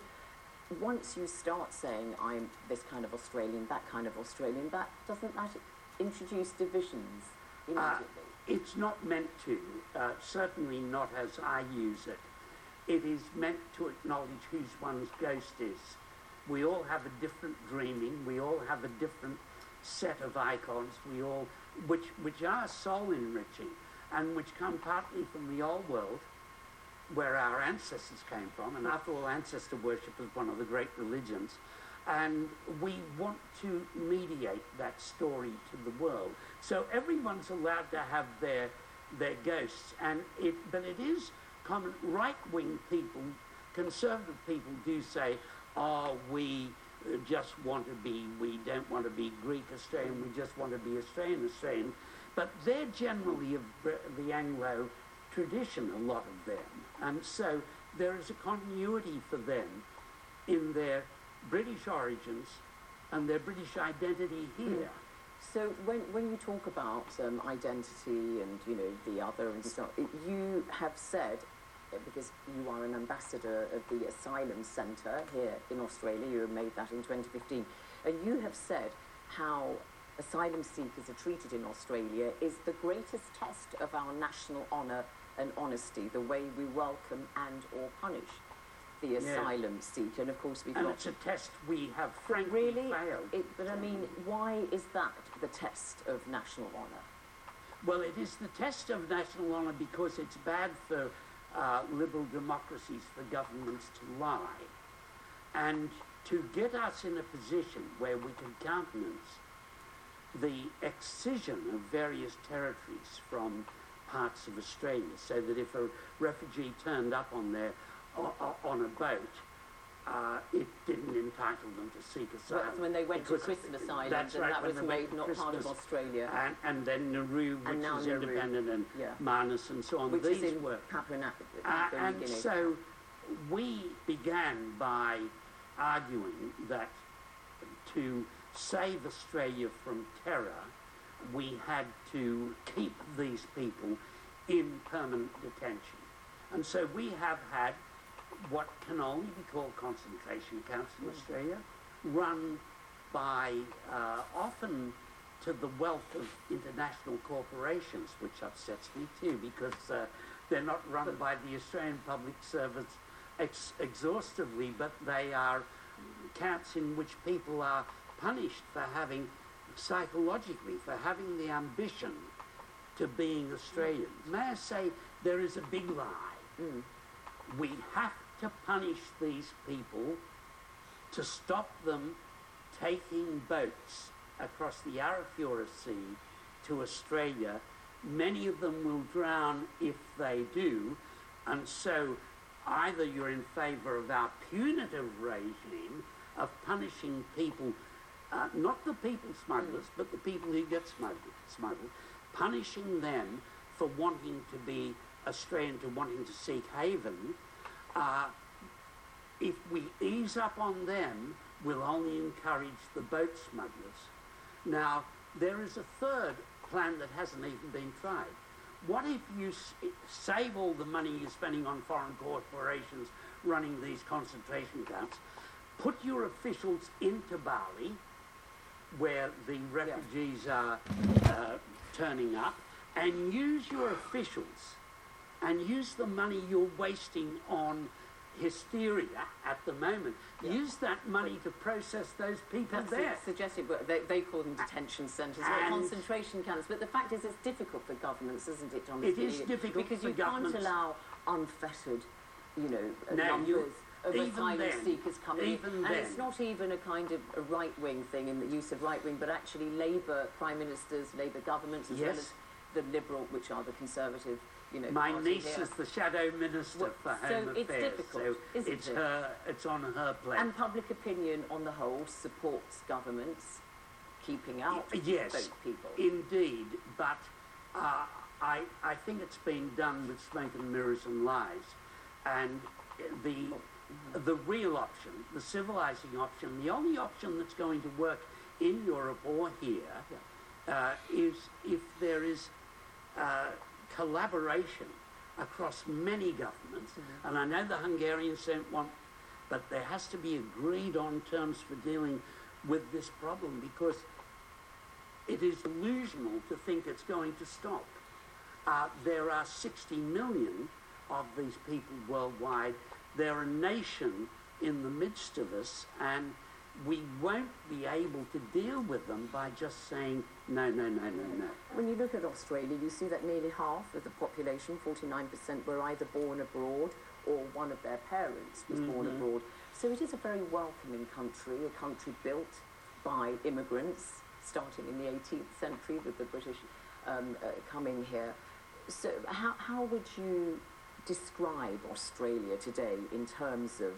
once you start saying, I'm this kind of Australian, that kind of Australian, that doesn't that introduce divisions Uh, immediately? It's not meant to, uh, certainly not as I use it. It is meant to acknowledge whose one's ghost is. We all have a different dreaming, we all have a different set of icons, we all, which, which are soul enriching and which come partly from the old world where our ancestors came from, and after all, ancestor worship is one of the great religions. And we want to mediate that story to the world. So everyone's allowed to have their their ghosts, and it but it is common. Right wing people, conservative people, do say, "Oh, we just want to be. We don't want to be Greek Australian. We just want to be Australian Australian." But they're generally of the Anglo tradition, a lot of them. And so there is a continuity for them in their British origins and their British identity here. So when, when you talk about um, identity and you know the other and it, you have said uh, because you are an ambassador of the Asylum Centre here in Australia, you made that in 2015, and you have said how asylum seekers are treated in Australia is the greatest test of our national honour and honesty, the way we welcome and or punish the Yeah. asylum seeker, and of course we've And got it's a test we have frankly really. failed. It, but I mean, why is that the test of national honour? Well, it is the test of national honour because it's bad for uh, liberal democracies for governments to lie. And to get us in a position where we can countenance the excision of various territories from parts of Australia, so that if a refugee turned up on their on a boat, uh, it didn't entitle them to seek asylum. That's when they went to Christmas Island, that's and right, that was made not part of Australia. And, and then Nauru, which now is Nauru, independent, and yeah. Manus and so on. Which These is in were Papua Na- uh, and Guinea. so we began by arguing that to save Australia from terror, we had to keep these people in permanent detention. And so we have had what can only be called concentration camps in Australia, run by uh, often to the wealth of international corporations, which upsets me too, because uh, they're not run by the Australian Public Service ex- exhaustively, but they are camps in which people are punished for having, psychologically, for having the ambition to being Australian. May I say, there is a big lie. We have to punish these people to stop them taking boats across the Arafura Sea to Australia. Many of them will drown if they do, and so either you're in favour of our punitive regime of punishing people, uh, not the people smugglers, but the people who get smuggled, smuggled, punishing them for wanting to be Australian to wanting to seek haven, uh, if we ease up on them, we'll only encourage the boat smugglers. Now, there is a third plan that hasn't even been tried. What if you s- save all the money you're spending on foreign corporations running these concentration camps, put your officials into Bali, where the refugees are uh, turning up, and use your officials and use the money you're wasting on hysteria at the moment. Use that money to process those people That's there. su- suggested, but they, they call them detention centres or concentration camps. But the fact is, it's difficult for governments, isn't it, Thomas? It is difficult because for you governments. can't allow unfettered, you know, No, numbers of even asylum then- seekers coming in. And it's not even a kind of a right-wing thing in the use of right-wing, but actually Labour prime ministers, Labour governments, as well as the Liberal, which are the Conservative, you know, My niece is the shadow minister Well, for so Home it's Affairs, difficult, so it's it? her, it's on her plate. And public opinion, on the whole, supports governments keeping out yes, those people. indeed, but uh, I, I think it's been done with smoke and mirrors and lies. And the, the real option, the civilizing option, the only option that's going to work in Europe or here uh, is if there is uh, collaboration across many governments. And I know the Hungarians don't want, but there has to be agreed on terms for dealing with this problem because it is delusional to think it's going to stop. Uh, there are 60 million of these people worldwide. They're a nation in the midst of us, and we won't be able to deal with them by just saying, no, no, no, no, no. When you look at Australia, you see that nearly half of the population, 49%, were either born abroad or one of their parents was born Mhm. abroad. So it is a very welcoming country, a country built by immigrants, starting in the 18th century with the British um, uh, coming here. So how, how would you describe Australia today in terms of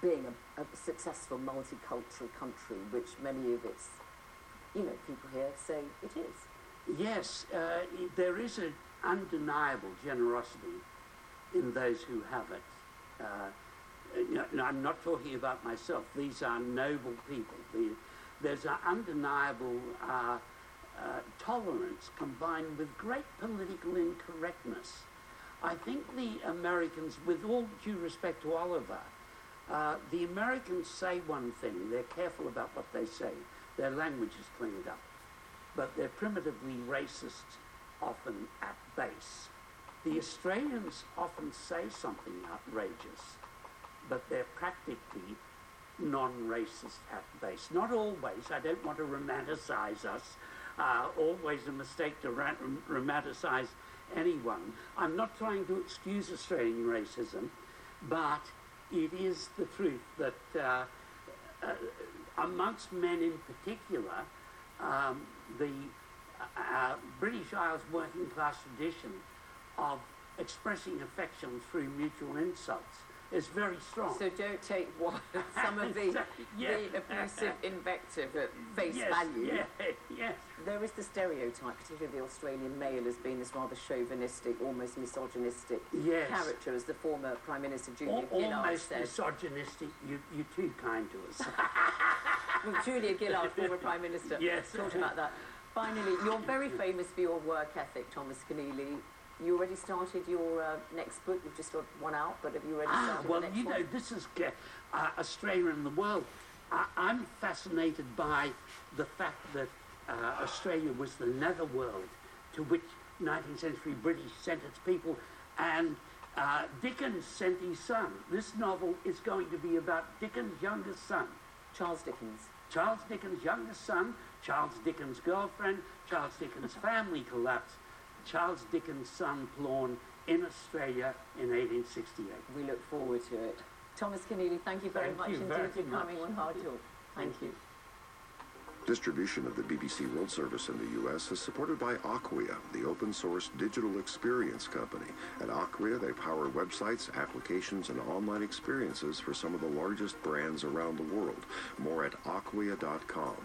being a, a successful multicultural country, which many of its, you know, people here say it is? Yes, uh, there is an undeniable generosity in those who have it. Uh, I'm not talking about myself. These are noble people. The, there's an undeniable uh, uh, tolerance combined with great political incorrectness. I think the Americans, with all due respect to Oliver, uh, the Americans say one thing, they're careful about what they say. Their language is cleaned up but they're primitively racist often at base. The Australians often say something outrageous, but they're practically non-racist at base. Not always, I don't want to romanticize us, uh, always a mistake to ra- romanticize anyone. I'm not trying to excuse Australian racism, but it is the truth that uh, uh, amongst men in particular, um, the uh, British Isles working class tradition of expressing affection through mutual insults is very strong. So don't take what *laughs* some of the, Yeah. the abusive invective at face Yes, value. yeah, *laughs* yes. There is the stereotype, particularly the Australian male, as being this rather chauvinistic, almost misogynistic Yes. character, as the former Prime Minister Julia Al- Gillard almost said. misogynistic. You, you're too kind to us. *laughs* Well, Julia Gillard, former Prime Minister, Yes. talked about that. Finally, you're very famous for your work ethic, Thomas Keneally. You already started your uh, next book. You've just got one out, but have you already Ah, started well, the next you one? know, this is uh, Australia and the world. I, I'm fascinated by the fact that uh, Australia was the netherworld to which 19th century British sent its people, and uh, Dickens sent his son. This novel is going to be about Dickens' youngest son. Charles Dickens. Charles Dickens' youngest son, Charles Dickens' girlfriend, Charles Dickens' *laughs* family collapse, Charles Dickens' son Plorn in Australia in 1868. We look forward to it. Thomas Keneally, thank you very Thank much you indeed very for much. coming on Hard Talk. Thank Thank you. Distribution of the BBC World Service in the U.S. is supported by Acquia, the open source digital experience company. At Acquia, they power websites, applications, and online experiences for some of the largest brands around the world. More at acquia.com.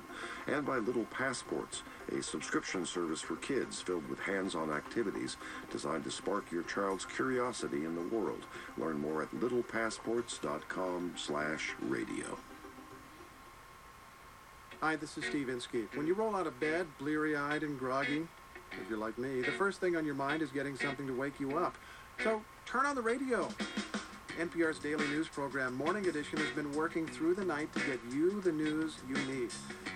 And by Little Passports, a subscription service for kids filled with hands-on activities designed to spark your child's curiosity in the world. Learn more at littlepassports.com slash radio. Hi, this is Steve Inskeep. When you roll out of bed, bleary-eyed and groggy, if you're like me, the first thing on your mind is getting something to wake you up. So turn on the radio. NPR's daily news program, Morning Edition, has been working through the night to get you the news you need.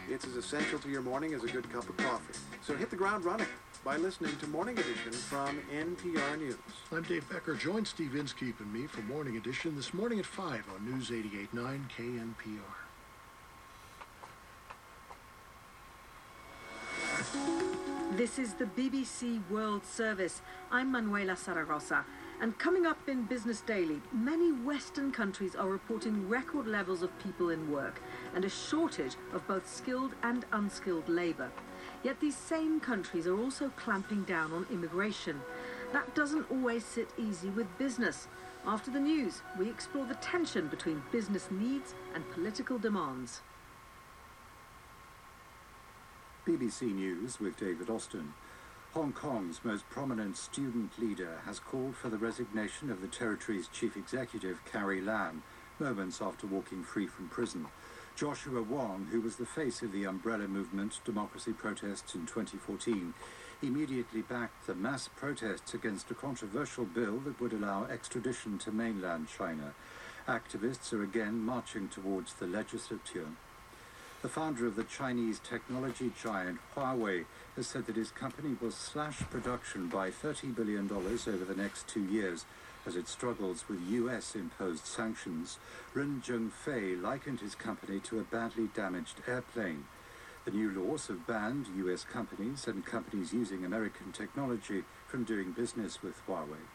It's as essential to your morning as a good cup of coffee. So hit the ground running by listening to Morning Edition from NPR News. I'm Dave Becker. Join Steve Inskeep and me for Morning Edition this morning at 5 on News 88.9 KNPR. This is the BBC World Service. I'm Manuela Saragosa. And coming up in Business Daily, many Western countries are reporting record levels of people in work and a shortage of both skilled and unskilled labour. Yet these same countries are also clamping down on immigration. That doesn't always sit easy with business. After the news, we explore the tension between business needs and political demands. BBC News with David Austin. Hong Kong's most prominent student leader has called for the resignation of the territory's chief executive, Carrie Lam, moments after walking free from prison. Joshua Wong, who was the face of the umbrella movement democracy protests in 2014, immediately backed the mass protests against a controversial bill that would allow extradition to mainland China. Activists are again marching towards the legislature. The founder of the Chinese technology giant Huawei has said that his company will slash production by $30 billion over the next two years as it struggles with US imposed sanctions. Ren Zhengfei likened his company to a badly damaged airplane. The new laws have banned US companies and companies using American technology from doing business with Huawei.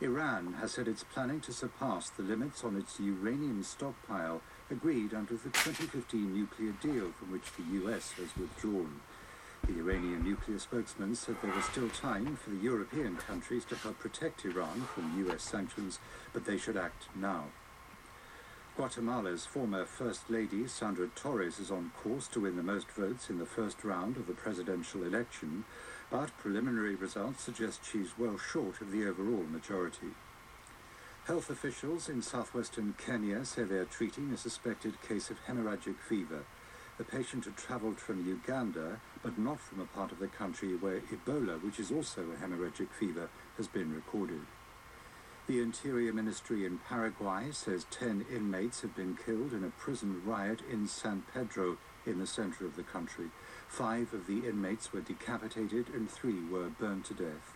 Iran has said it's planning to surpass the limits on its uranium stockpile agreed under the 2015 nuclear deal from which the US has withdrawn. The Iranian nuclear spokesman said there was still time for the European countries to help protect Iran from US sanctions, but they should act now. Guatemala's former First Lady, Sandra Torres, is on course to win the most votes in the first round of the presidential election, but preliminary results suggest she's well short of the overall majority. Health officials in southwestern Kenya say they are treating a suspected case of hemorrhagic fever. The patient had travelled from Uganda, but not from a part of the country where Ebola, which is also a hemorrhagic fever, has been recorded. The Interior Ministry in Paraguay says 10 inmates have been killed in a prison riot in San Pedro in the center of the country. Five of the inmates were decapitated and three were burned to death.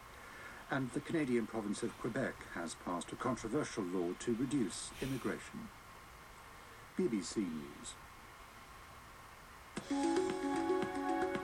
And the Canadian province of Quebec has passed a controversial law to reduce immigration. BBC News.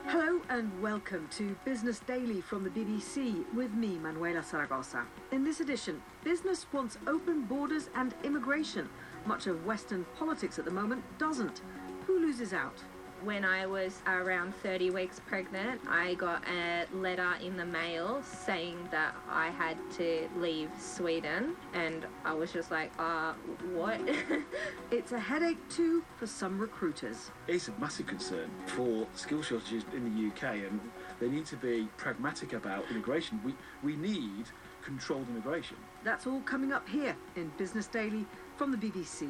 Hello and welcome to Business Daily from the BBC with me, Manuela Saragosa. In this edition, business wants open borders and immigration. Much of Western politics at the moment doesn't. Who loses out? When I was around 30 weeks pregnant, I got a letter in the mail saying that I had to leave Sweden, and I was just like, uh, what? *laughs* it's a headache too for some recruiters. It's a massive concern for skill shortages in the UK, and they need to be pragmatic about immigration. We, we need controlled immigration. That's all coming up here in Business Daily from the BBC.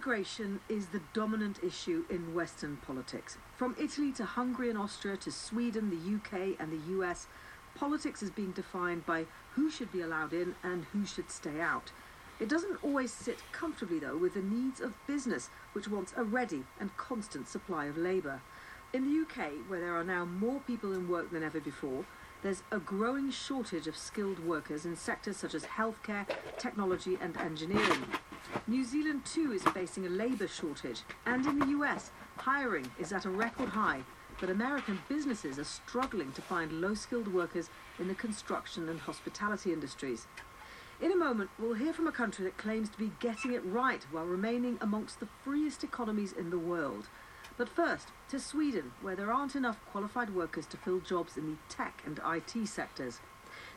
Immigration is the dominant issue in Western politics. From Italy to Hungary and Austria to Sweden, the UK, and the US, politics is being defined by who should be allowed in and who should stay out. It doesn't always sit comfortably, though, with the needs of business, which wants a ready and constant supply of labour. In the UK, where there are now more people in work than ever before, there's a growing shortage of skilled workers in sectors such as healthcare, technology, and engineering. New Zealand too is facing a labour shortage, and in the US, hiring is at a record high, but American businesses are struggling to find low skilled workers in the construction and hospitality industries. In a moment, we'll hear from a country that claims to be getting it right while remaining amongst the freest economies in the world. But first, to Sweden, where there aren't enough qualified workers to fill jobs in the tech and IT sectors.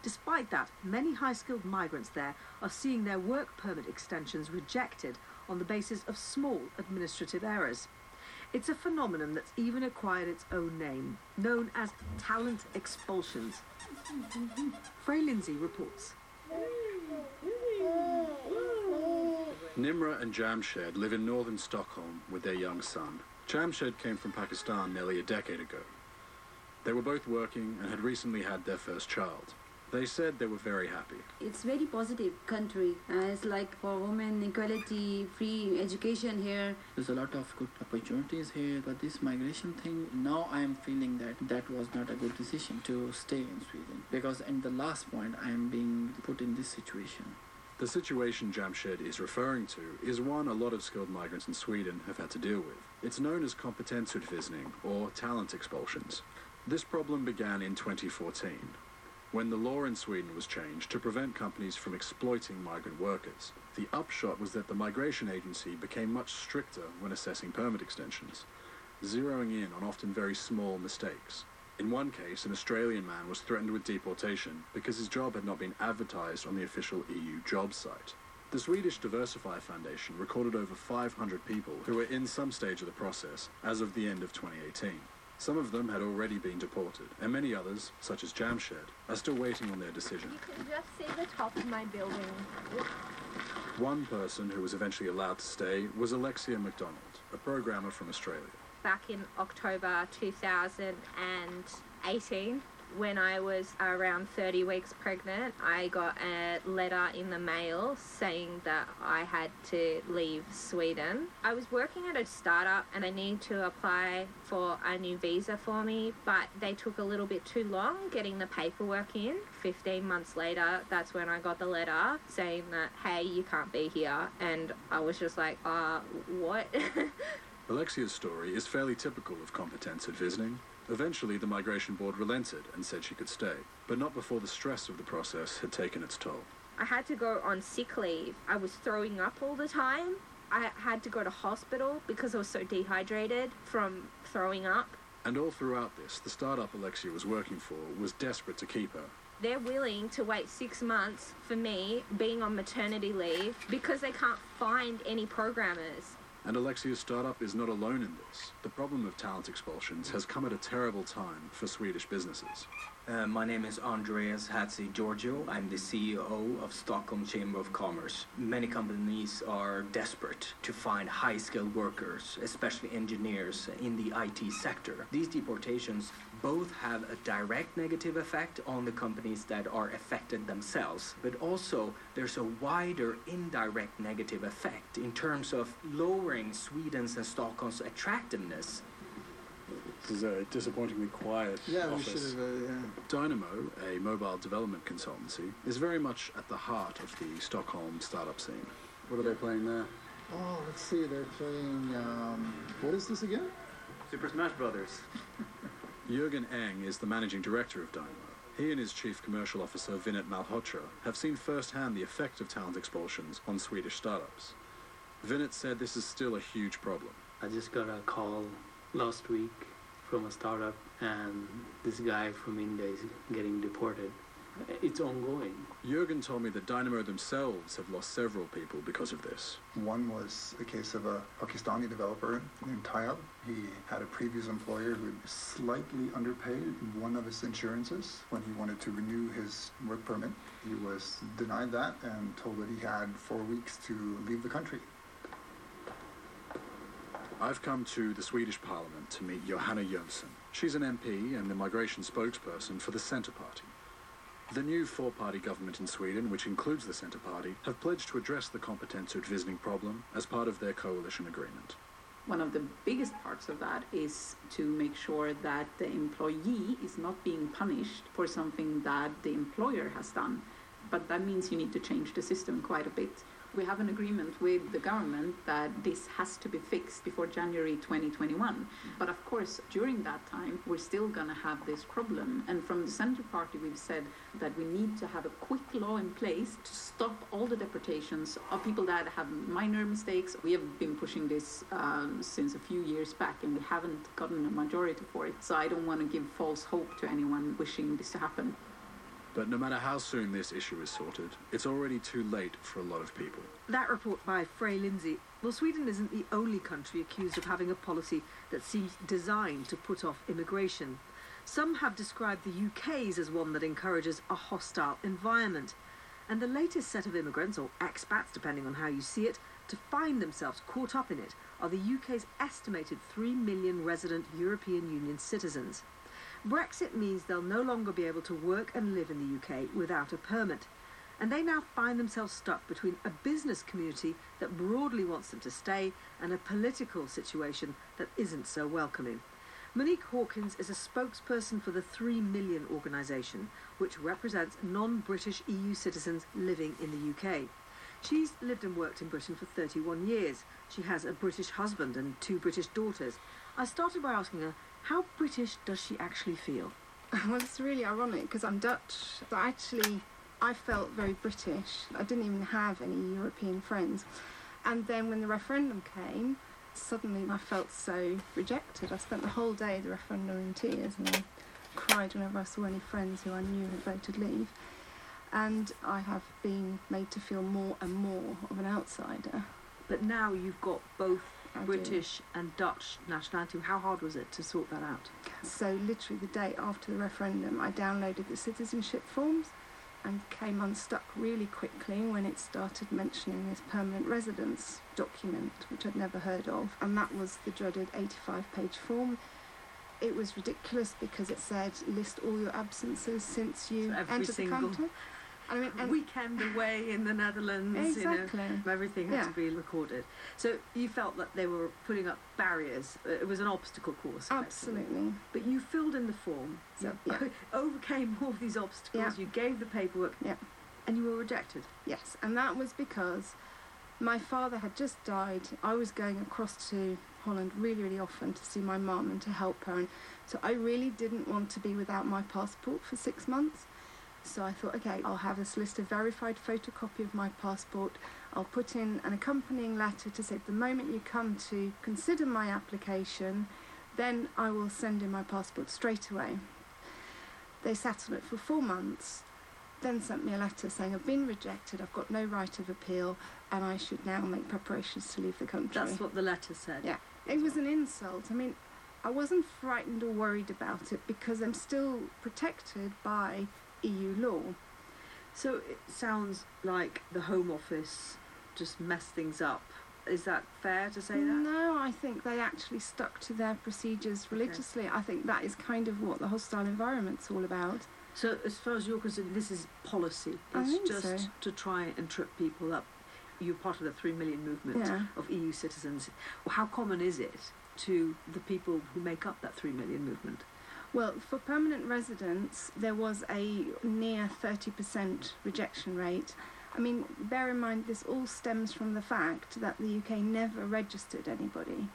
Despite that, many high skilled migrants there are seeing their work permit extensions rejected on the basis of small administrative errors. It's a phenomenon that's even acquired its own name, known as talent expulsions. Frey Lindsay reports. Nimra and Jamshed live in northern Stockholm with their young son. Jamshed came from Pakistan nearly a decade ago. They were both working and had recently had their first child. They said they were very happy. It's very positive country. Uh, it's like for women equality, free education here. There's a lot of good opportunities here, but this migration thing, now I am feeling that that was not a good decision to stay in Sweden because in the last point I am being put in this situation. The situation Jamshed is referring to is one a lot of skilled migrants in Sweden have had to deal with. It's known as kompetensutvisning or talent expulsions. This problem began in 2014 when the law in Sweden was changed to prevent companies from exploiting migrant workers. The upshot was that the migration agency became much stricter when assessing permit extensions, zeroing in on often very small mistakes. In one case, an Australian man was threatened with deportation because his job had not been advertised on the official EU job site. The Swedish Diversify Foundation recorded over 500 people who were in some stage of the process as of the end of 2018. Some of them had already been deported, and many others, such as Jamshed, are still waiting on their decision. You can just see the top of my building. One person who was eventually allowed to stay was Alexia McDonald, a programmer from Australia. Back in October 2018, when I was around 30 weeks pregnant, I got a letter in the mail saying that I had to leave Sweden. I was working at a startup and I needed to apply for a new visa for me, but they took a little bit too long getting the paperwork in. 15 months later, that's when I got the letter saying that, hey, you can't be here. And I was just like, uh, what? *laughs* Alexia's story is fairly typical of kompetensutvisning. Eventually, the Migration Board relented and said she could stay, but not before the stress of the process had taken its toll. I had to go on sick leave. I was throwing up all the time. I had to go to hospital because I was so dehydrated from throwing up. And all throughout this, the startup Alexia was working for was desperate to keep her. They're willing to wait six months for me being on maternity leave because they can't find any programmers. And Alexia's startup is not alone in this. The problem of talent expulsions has come at a terrible time for Swedish businesses. Uh, my name is Andreas Hatzigeorgiou. I'm the CEO of Stockholm Chamber of Commerce. Many companies are desperate to find high skilled workers, especially engineers, in the IT sector. These deportations both have a direct negative effect on the companies that are affected themselves, but also there's a wider indirect negative effect in terms of lowering Sweden's and Stockholm's attractiveness this is a disappointingly quiet Yeah, we office. should have, uh, yeah. Dynamo, a mobile development consultancy, is very much at the heart of the Stockholm startup scene. What are they playing there? Oh, let's see. They're playing. Um, what is this again? Super Smash Brothers. *laughs* Jürgen Eng is the managing director of Dynamo. He and his chief commercial officer, Vinit Malhotra, have seen firsthand the effect of talent expulsions on Swedish startups. Vinit said this is still a huge problem. I just got a call last week from a startup, and this guy from India is getting deported. It's ongoing. Jürgen told me that Dynamo themselves have lost several people because of this. One was a case of a Pakistani developer named Tayab. He had a previous employer who slightly underpaid one of his insurances when he wanted to renew his work permit. He was denied that and told that he had four weeks to leave the country. I've come to the Swedish Parliament to meet Johanna Jönsson. She's an MP and the migration spokesperson for the Centre Party. The new four-party government in Sweden, which includes the Centre Party, have pledged to address the kompetensutvisning problem as part of their coalition agreement. One of the biggest parts of that is to make sure that the employee is not being punished for something that the employer has done. But that means you need to change the system quite a bit. We have an agreement with the government that this has to be fixed before January 2021. But of course, during that time, we're still going to have this problem. And from the Centre Party, we've said that we need to have a quick law in place to stop all the deportations of people that have minor mistakes. We have been pushing this um, since a few years back, and we haven't gotten a majority for it. So I don't want to give false hope to anyone wishing this to happen. But no matter how soon this issue is sorted, it's already too late for a lot of people. That report by Frey Lindsay. Well, Sweden isn't the only country accused of having a policy that seems designed to put off immigration. Some have described the UK's as one that encourages a hostile environment. And the latest set of immigrants, or expats, depending on how you see it, to find themselves caught up in it are the UK's estimated 3 million resident European Union citizens. Brexit means they'll no longer be able to work and live in the UK without a permit. And they now find themselves stuck between a business community that broadly wants them to stay and a political situation that isn't so welcoming. Monique Hawkins is a spokesperson for the 3 Million organisation, which represents non British EU citizens living in the UK. She's lived and worked in Britain for 31 years. She has a British husband and two British daughters. I started by asking her how British does she actually feel? *laughs* Well, it's really ironic because I'm Dutch. So actually, I felt very British. I didn't even have any European friends. And then when the referendum came, suddenly I felt so rejected. I spent the whole day of the referendum in tears and I cried whenever I saw any friends who I knew had voted leave. And I have been made to feel more and more of an outsider. But now you've got both British and Dutch nationality. How hard was it to sort that out? So, literally, the day after the referendum, I downloaded the citizenship forms and came unstuck really quickly when it started mentioning this permanent residence document, which I'd never heard of. And that was the dreaded 85 page form. It was ridiculous because it said list all your absences since you so entered the country. I mean, weekend away in the Netherlands. Exactly. You know, everything had Yeah. to be recorded. So you felt that they were putting up barriers. Uh, It was an obstacle course. Absolutely. But you filled in the form. So, you yeah. *laughs* overcame all of these obstacles. Yeah. You gave the paperwork. Yeah. And you were rejected. Yes, and that was because my father had just died. I was going across to Holland really, really often to see my mum and to help her. And so I really didn't want to be without my passport for six months. So I thought, okay, I'll have this list of verified photocopy of my passport. I'll put in an accompanying letter to say the moment you come to consider my application, then I will send in my passport straight away. They sat on it for four months, then sent me a letter saying I've been rejected, I've got no right of appeal, and I should now make preparations to leave the country. That's what the letter said. Yeah. It was an insult. I mean, I wasn't frightened or worried about it because I'm still protected by EU law. So it sounds like the Home Office just messed things up. Is that fair to say that? No, I think they actually stuck to their procedures religiously. I think that is kind of what the hostile environment's all about. So, as far as you're concerned, this is policy. It's just so. to try and trip people up. You're part of the three million movement Yeah. of EU citizens. How common is it to the people who make up that three million movement? Well, for permanent residents, there was a near 30% rejection rate. I mean, bear in mind, this all stems from the fact that the UK never registered anybody.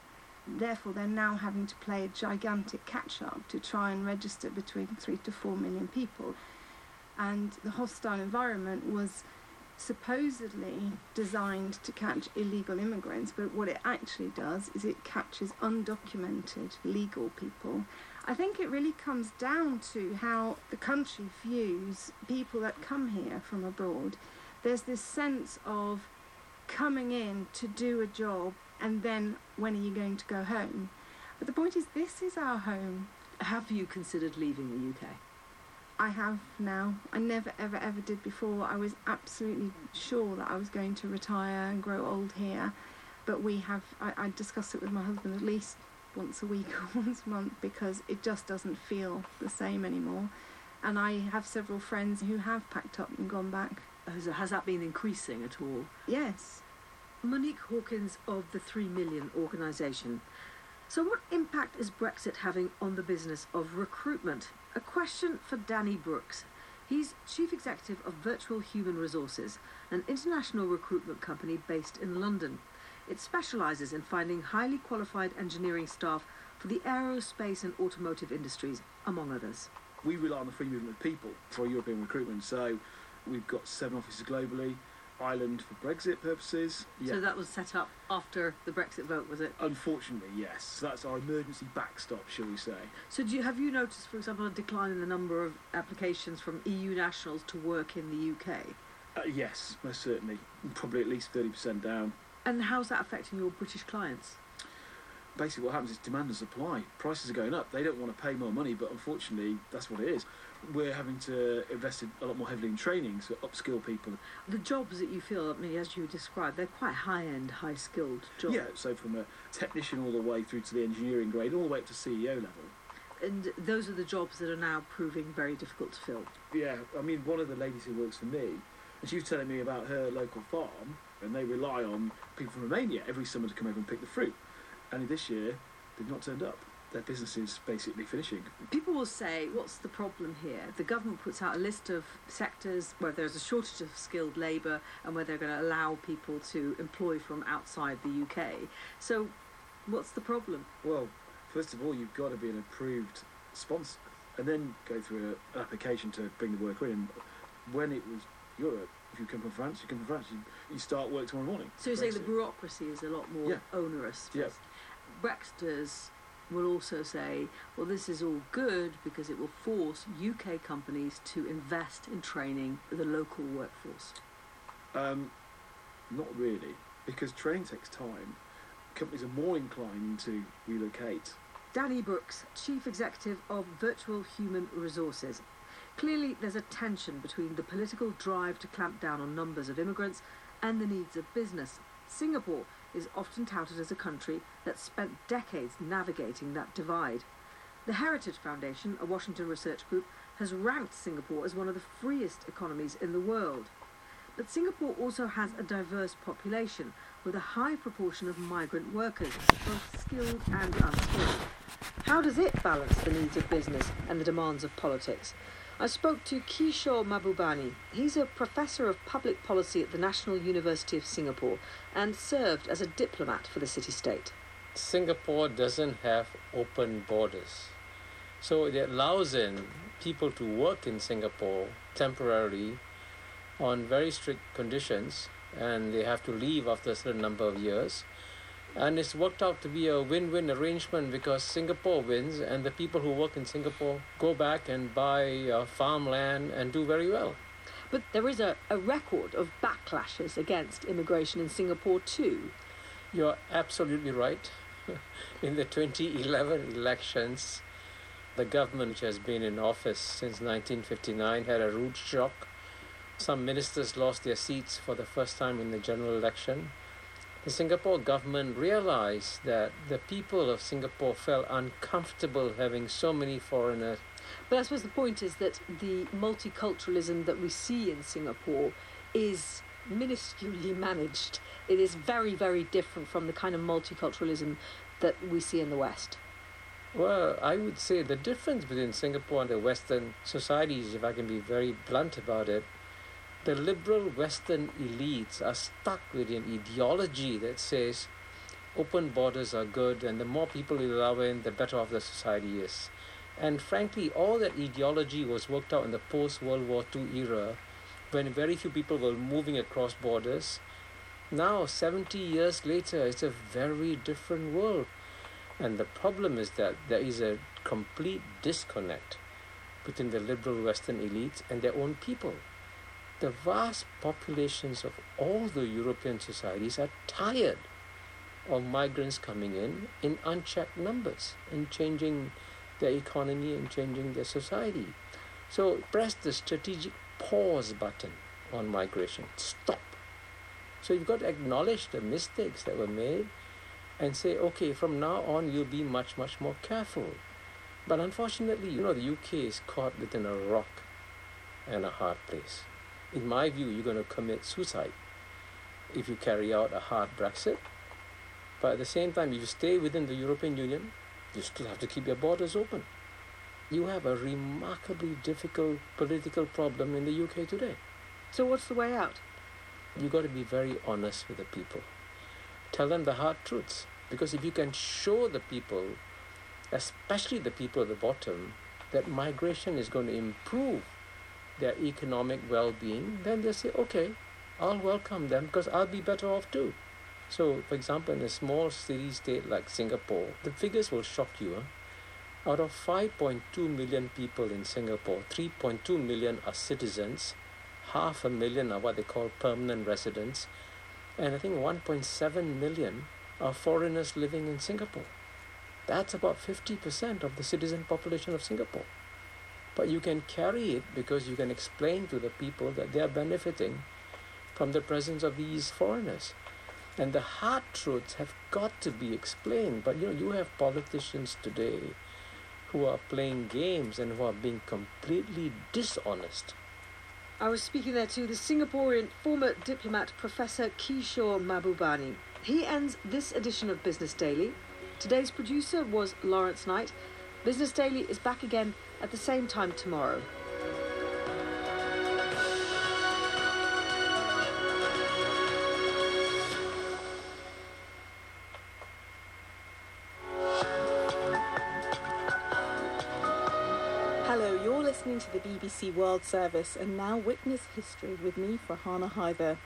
Therefore, they're now having to play a gigantic catch up to try and register between three to four million people. And the hostile environment was supposedly designed to catch illegal immigrants, but what it actually does is it catches undocumented legal people. I think it really comes down to how the country views people that come here from abroad. There's this sense of coming in to do a job and then when are you going to go home? But the point is, this is our home. Have you considered leaving the UK? I have now. I never, ever, ever did before. I was absolutely sure that I was going to retire and grow old here. But we have, I, I discuss it with my husband at least once a week *laughs* or once a month because it just doesn't feel the same anymore. And I have several friends who have packed up and gone back. Oh, has, has that been increasing at all? Yes. Monique Hawkins of the 3 Million organisation. So, what impact is Brexit having on the business of recruitment? A question for Danny Brooks. He's Chief Executive of Virtual Human Resources, an international recruitment company based in London. It specialises in finding highly qualified engineering staff for the aerospace and automotive industries, among others. We rely on the free movement of people for European recruitment, so we've got seven offices globally. Ireland for Brexit purposes. Yeah. So that was set up after the Brexit vote, was it? Unfortunately, yes. So that's our emergency backstop, shall we say. So do you, have you noticed, for example, a decline in the number of applications from EU nationals to work in the UK? Uh, yes, most certainly. Probably at least 30% down. And how's that affecting your British clients? Basically, what happens is demand and supply. Prices are going up. They don't want to pay more money, but unfortunately, that's what it is. We're having to invest a lot more heavily in training to upskill people. The jobs that you feel, I mean, as you described, they're quite high-end, high-skilled jobs. Yeah, so from a technician all the way through to the engineering grade, all the way up to CEO level. And those are the jobs that are now proving very difficult to fill. Yeah, I mean, one of the ladies who works for me, and she was telling me about her local farm, and they rely on people from Romania every summer to come over and pick the fruit. And this year, they've not turned up. Their business is basically finishing. People will say, what's the problem here? The government puts out a list of sectors where there's a shortage of skilled labour and where they're going to allow people to employ from outside the UK. So, what's the problem? Well, first of all, you've got to be an approved sponsor and then go through a, an application to bring the worker in. When it was Europe, if you come from France, you come from France, you, you start work tomorrow morning. So you're saying the bureaucracy is a lot more Yeah. onerous? Yeah. Brexiters will also say, well, this is all good because it will force UK companies to invest in training the local workforce. Um, not really, because training takes time. Companies are more inclined to relocate. Danny Brooks, Chief Executive of Virtual Human Resources. Clearly, there's a tension between the political drive to clamp down on numbers of immigrants and the needs of business. Singapore is often touted as a country that spent decades navigating that divide. The Heritage Foundation, a Washington research group, has ranked Singapore as one of the freest economies in the world. But Singapore also has a diverse population with a high proportion of migrant workers, both skilled and unskilled. How does it balance the needs of business and the demands of politics? I spoke to Kishore Mahbubani. He's a professor of public policy at the National University of Singapore and served as a diplomat for the city state. Singapore doesn't have open borders. So it allows in people to work in Singapore temporarily on very strict conditions and they have to leave after a certain number of years. And it's worked out to be a win win arrangement because Singapore wins and the people who work in Singapore go back and buy uh, farmland and do very well. But there is a, a record of backlashes against immigration in Singapore too. You're absolutely right. *laughs* in the 2011 elections, the government, which has been in office since 1959, had a rude shock. Some ministers lost their seats for the first time in the general election. The Singapore government realized that the people of Singapore felt uncomfortable having so many foreigners. But I suppose the point is that the multiculturalism that we see in Singapore is minusculely *laughs* managed. It is very, very different from the kind of multiculturalism that we see in the West. Well, I would say the difference between Singapore and the Western societies, if I can be very blunt about it, the liberal Western elites are stuck with an ideology that says open borders are good and the more people you allow in, the better off the society is. And frankly, all that ideology was worked out in the post World War II era when very few people were moving across borders. Now, 70 years later, it's a very different world. And the problem is that there is a complete disconnect between the liberal Western elites and their own people. The vast populations of all the European societies are tired of migrants coming in in unchecked numbers and changing their economy and changing their society. So press the strategic pause button on migration. Stop. So you've got to acknowledge the mistakes that were made and say, okay, from now on you'll be much, much more careful. But unfortunately, you know, the UK is caught within a rock and a hard place. In my view, you're going to commit suicide if you carry out a hard Brexit. But at the same time, if you stay within the European Union, you still have to keep your borders open. you have a remarkably difficult political problem in the UK today. So, what's the way out? You've got to be very honest with the people. Tell them the hard truths. Because if you can show the people, especially the people at the bottom, that migration is going to improve their economic well being, then they say, okay, I'll welcome them because I'll be better off too. So, for example, in a small city state like Singapore, the figures will shock you. Huh? Out of 5.2 million people in Singapore, 3.2 million are citizens, half a million are what they call permanent residents, and I think 1.7 million are foreigners living in Singapore. That's about 50% of the citizen population of Singapore. But you can carry it because you can explain to the people that they are benefiting from the presence of these foreigners. And the hard truths have got to be explained. But you know, you have politicians today who are playing games and who are being completely dishonest. I was speaking there to the Singaporean former diplomat Professor Kishore Mahbubani. He ends this edition of Business Daily. Today's producer was Lawrence Knight. Business Daily is back again at the same time tomorrow. Hello, you're listening to the BBC World Service and now witness history with me, Farhana Hyder.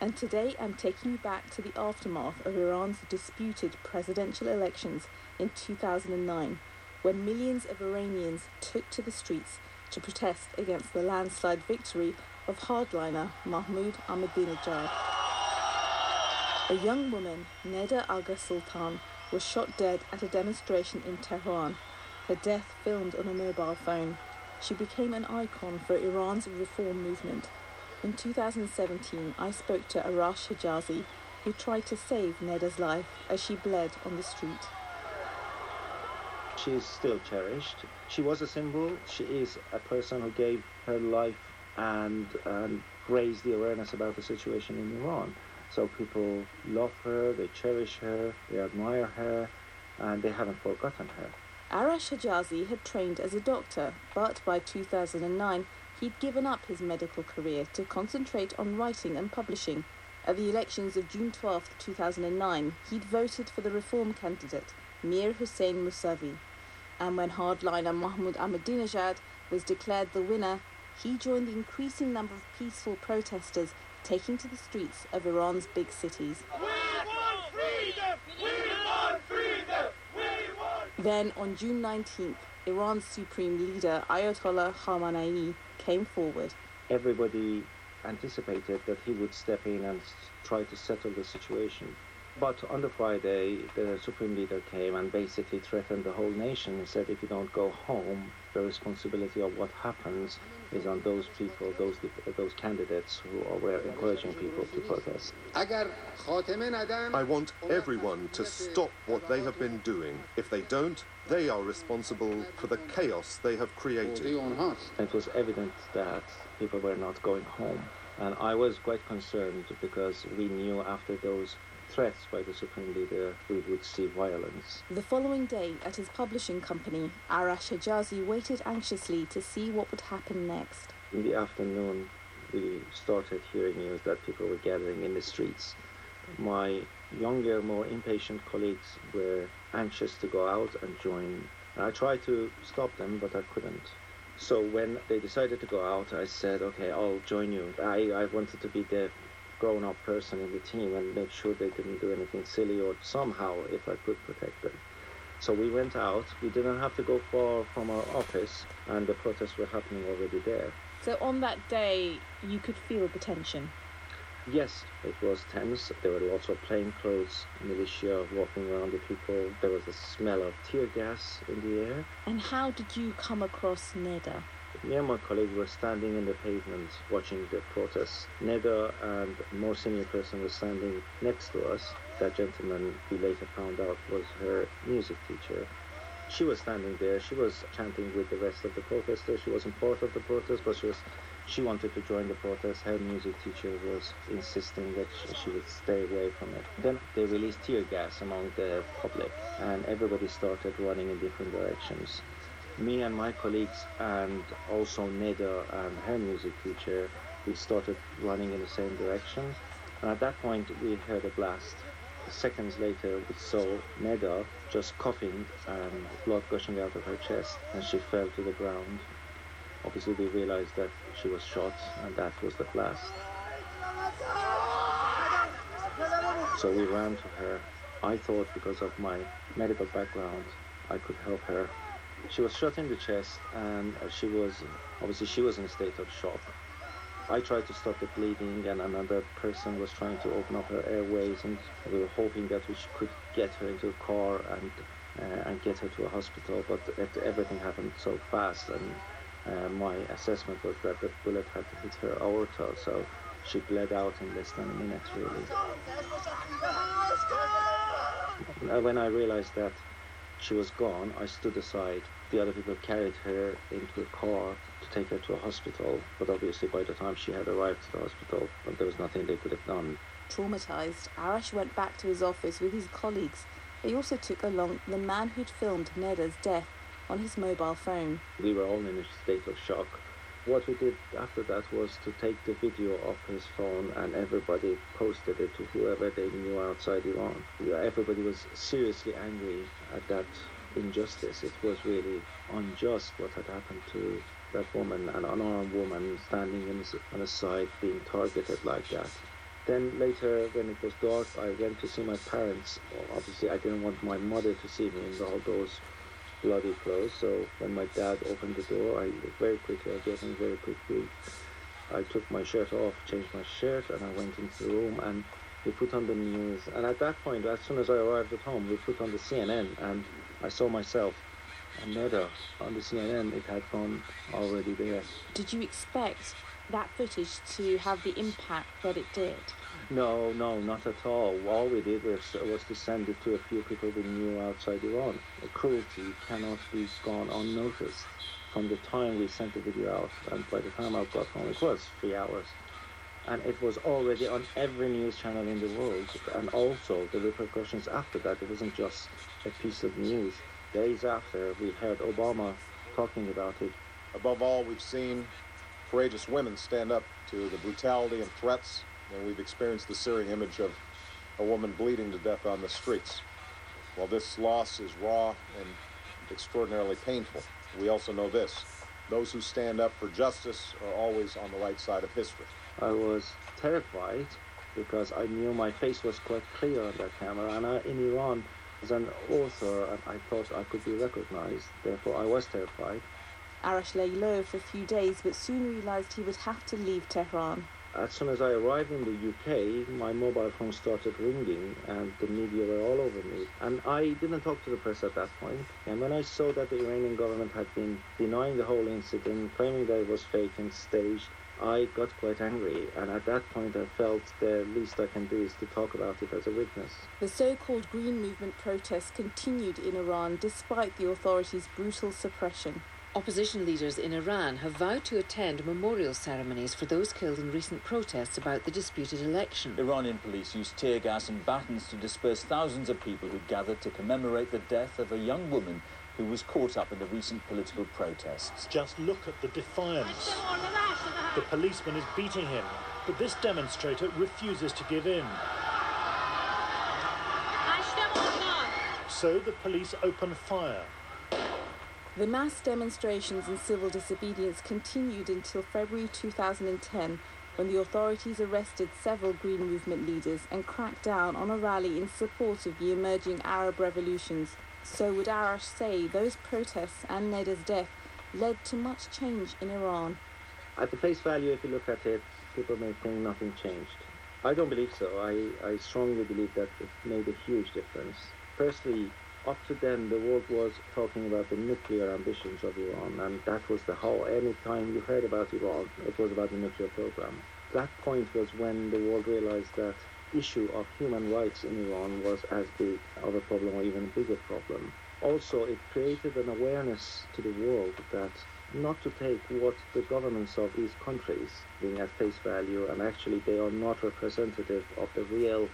And today I'm taking you back to the aftermath of Iran's disputed presidential elections in 2009, when millions of Iranians took to the streets to protest against the landslide victory of hardliner Mahmoud Ahmadinejad. A young woman, Neda Agha Soltan, was shot dead at a demonstration in Tehran, her death filmed on a mobile phone. She became an icon for Iran's reform movement. In 2017, I spoke to Arash Hijazi, who tried to save Neda's life as she bled on the street. She is still cherished. She was a symbol. She is a person who gave her life and, and raised the awareness about the situation in Iran. So people love her, they cherish her, they admire her, and they haven't forgotten her. Arash Hijazi had trained as a doctor, but by 2009 he'd given up his medical career to concentrate on writing and publishing. At the elections of June 12, 2009, he'd voted for the reform candidate, Mir Hussein Mousavi. And when hardliner Mahmoud Ahmadinejad was declared the winner, he joined the increasing number of peaceful protesters taking to the streets of Iran's big cities. We want freedom! We won Then, on June 19th, Iran's supreme leader Ayatollah Khamenei came forward. Everybody anticipated that he would step in and try to settle the situation. But on the Friday, the supreme leader came and basically threatened the whole nation. He said, if you don't go home, the responsibility of what happens is on those people, those those candidates who are encouraging people to protest. I want everyone to stop what they have been doing. If they don't, they are responsible for the chaos they have created. It was evident that people were not going home. And I was quite concerned because we knew after those threats by the Supreme Leader, we would see violence. The following day, at his publishing company, Arash Hijazi waited anxiously to see what would happen next. In the afternoon, we started hearing news that people were gathering in the streets. My younger, more impatient colleagues were anxious to go out and join. I tried to stop them, but I couldn't. So when they decided to go out, I said, okay, I'll join you. I, I wanted to be the grown up person in the team and make sure they didn't do anything silly or somehow if I could protect them. So we went out. We didn't have to go far from our office, and the protests were happening already there. So on that day, you could feel the tension. Yes, it was tense. There were lots of plainclothes militia walking around the people. There was a smell of tear gas in the air. And how did you come across Neda? Me and my colleague were standing in the pavement watching the protests. Neda and more senior person was standing next to us. That gentleman, we later found out, was her music teacher. She was standing there. She was chanting with the rest of the protesters. She wasn't part of the protest, but she was. She wanted to join the protest. Her music teacher was insisting that she would stay away from it. Then they released tear gas among the public, and everybody started running in different directions. Me and my colleagues and also Neda and her music teacher, we started running in the same direction. And at that point, we heard a blast. Seconds later, we saw Neda just coughing and blood gushing out of her chest, and she fell to the ground. Obviously, we realized that she was shot, and that was the blast. So we ran to her. I thought because of my medical background, I could help her. She was shot in the chest, and she was obviously she was in a state of shock. I tried to stop the bleeding, and another person was trying to open up her airways, and we were hoping that we could get her into a car and uh, and get her to a hospital. But it, everything happened so fast, and uh, my assessment was that the bullet had hit her aorta, so she bled out in less than a minute, really. Uh, when I realized that she was gone, I stood aside. The other people carried her into a car to take her to a hospital, but obviously by the time she had arrived at the hospital, there was nothing they could have done. Traumatized, Arash went back to his office with his colleagues. He also took along the man who'd filmed Neda's death on his mobile phone. We were all in a state of shock. What we did after that was to take the video off his phone and everybody posted it to whoever they knew outside Iran. Everybody was seriously angry at that injustice. It was really unjust what had happened to that woman, an unarmed woman standing on a side being targeted like that. Then later, when it was dark, I went to see my parents. Obviously, I didn't want my mother to see me in all those bloody clothes. So when my dad opened the door, I very quickly, I gave him very quickly. I took my shirt off, changed my shirt, and I went into the room and we put on the news. And at that point, as soon as I arrived at home, we put on the CNN and I saw myself a murder on the CNN. It had gone already there. Did you expect that footage to have the impact that it did? No, no, not at all. All we did was, was to send it to a few people we knew outside Iran. The cruelty cannot be gone unnoticed. From the time we sent the video out and by the time I got home, it was three hours. And it was already on every news channel in the world. And also the repercussions after that, it wasn't just a piece of news. Days after, we heard Obama talking about it. Above all, we've seen courageous women stand up to the brutality and threats and we've experienced the searing image of a woman bleeding to death on the streets. While this loss is raw and extraordinarily painful, we also know this. Those who stand up for justice are always on the right side of history. I was terrified because I knew my face was quite clear on that camera, and I, in Iran, as an author, I thought I could be recognized. Therefore, I was terrified. Arash lay low for a few days, but soon realized he would have to leave Tehran as soon as I arrived in the UK, my mobile phone started ringing and the media were all over me. And I didn't talk to the press at that point. And when I saw that the Iranian government had been denying the whole incident, claiming that it was fake and staged, I got quite angry, and at that point I felt the least I can do is to talk about it as a witness. The so called Green Movement protests continued in Iran despite the authorities' brutal suppression. Opposition leaders in Iran have vowed to attend memorial ceremonies for those killed in recent protests about the disputed election. Iranian police used tear gas and batons to disperse thousands of people who gathered to commemorate the death of a young woman who was caught up in the recent political protests. Just look at the defiance. The policeman is beating him, but this demonstrator refuses to give in. So the police open fire. The mass demonstrations and civil disobedience continued until February 2010 when the authorities arrested several Green Movement leaders and cracked down on a rally in support of the emerging Arab revolutions. So would Arash say those protests and Neda's death led to much change in Iran? At the face value, if you look at it, people may think nothing changed. I don't believe so. I, I strongly believe that it made a huge difference. Firstly, up to then the world was talking about the nuclear ambitions of Iran and that was the whole any time you heard about Iran it was about the nuclear program. That point was when the world realized that issue of human rights in Iran was as big of a problem or even a bigger problem. Also it created an awareness to the world that not to take what the governments of these countries being at face value and actually they are not representative of the real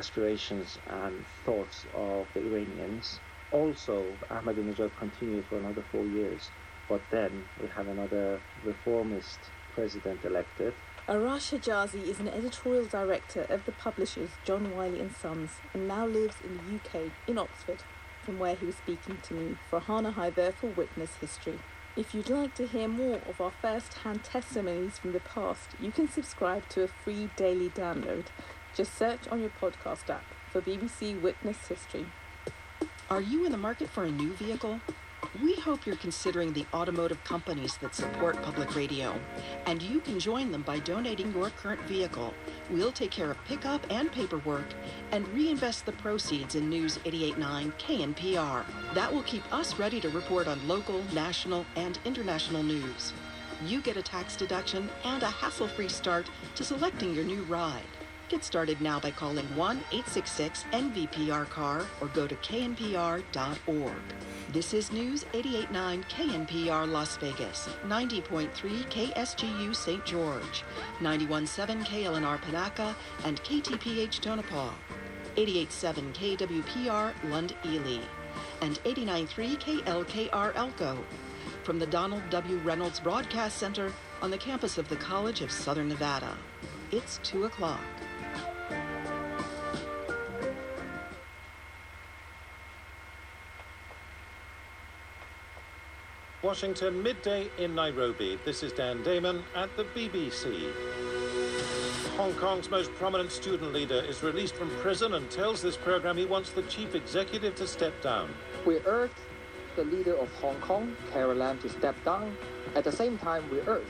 aspirations and thoughts of the Iranians. Also, Ahmadinejad continued for another four years, but then we have another reformist president elected. Arash Hijazi is an editorial director of the publishers John Wiley and Sons and now lives in the UK, in Oxford, from where he was speaking to me Farhana Hyder for Witness History. If you'd like to hear more of our first hand testimonies from the past, you can subscribe to a free daily download. Just search on your podcast app for BBC Witness History. Are you in the market for a new vehicle? We hope you're considering the automotive companies that support public radio, and you can join them by donating your current vehicle. We'll take care of pickup and paperwork and reinvest the proceeds in News 889 KNPR. That will keep us ready to report on local, national, and international news. You get a tax deduction and a hassle free start to selecting your new ride. Get started now by calling 1 866 NVPR CAR or go to knpr.org. This is News 889 KNPR Las Vegas, 90.3 KSGU St. George, 91.7 KLNR Panaca, and KTPH Tonopah, 88.7 KWPR Lund Ely, and 89.3 KLKR Elko. From the Donald W. Reynolds Broadcast Center on the campus of the College of Southern Nevada. It's 2 o'clock. Washington, midday in Nairobi. This is Dan Damon at the BBC. Hong Kong's most prominent student leader is released from prison and tells this program he wants the chief executive to step down. We urge the leader of Hong Kong, Carrie Lam, to step down. At the same time, we urge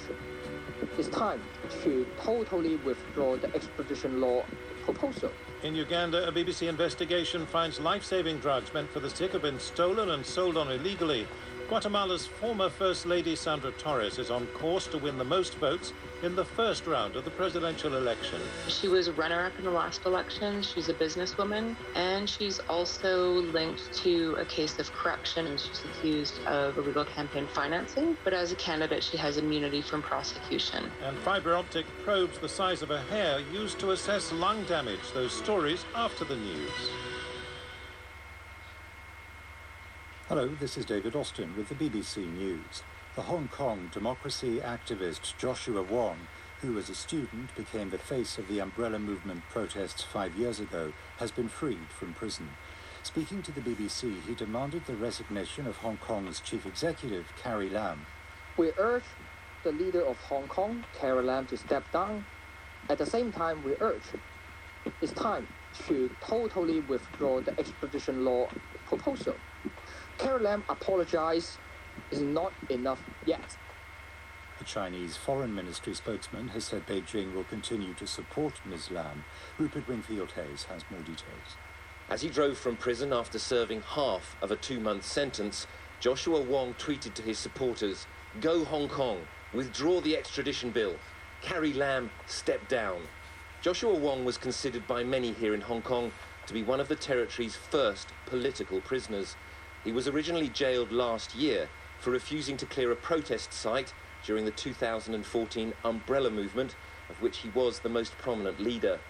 it's time to totally withdraw the extradition law proposal. In Uganda, a BBC investigation finds life-saving drugs meant for the sick have been stolen and sold on illegally. Guatemala's former First Lady Sandra Torres is on course to win the most votes in the first round of the presidential election. She was a runner-up in the last election. She's a businesswoman, and she's also linked to a case of corruption. She's accused of illegal campaign financing, but as a candidate, she has immunity from prosecution. And fiber optic probes the size of a hair used to assess lung damage. Those stories after the news. Hello, this is David Austin with the BBC News. The Hong Kong democracy activist Joshua Wong, who as a student became the face of the umbrella movement protests five years ago, has been freed from prison. Speaking to the BBC, he demanded the resignation of Hong Kong's chief executive, Carrie Lam. We urge the leader of Hong Kong, Carrie Lam, to step down. At the same time, we urge it's time to totally withdraw the extradition law proposal. Carrie Lam apologized is not enough yet. The Chinese Foreign Ministry spokesman has said Beijing will continue to support Ms. Lam. Rupert Wingfield Hayes has more details. As he drove from prison after serving half of a two-month sentence, Joshua Wong tweeted to his supporters, Go Hong Kong, withdraw the extradition bill. Carrie Lam, step down. Joshua Wong was considered by many here in Hong Kong to be one of the territory's first political prisoners. He was originally jailed last year for refusing to clear a protest site during the 2014 Umbrella Movement, of which he was the most prominent leader.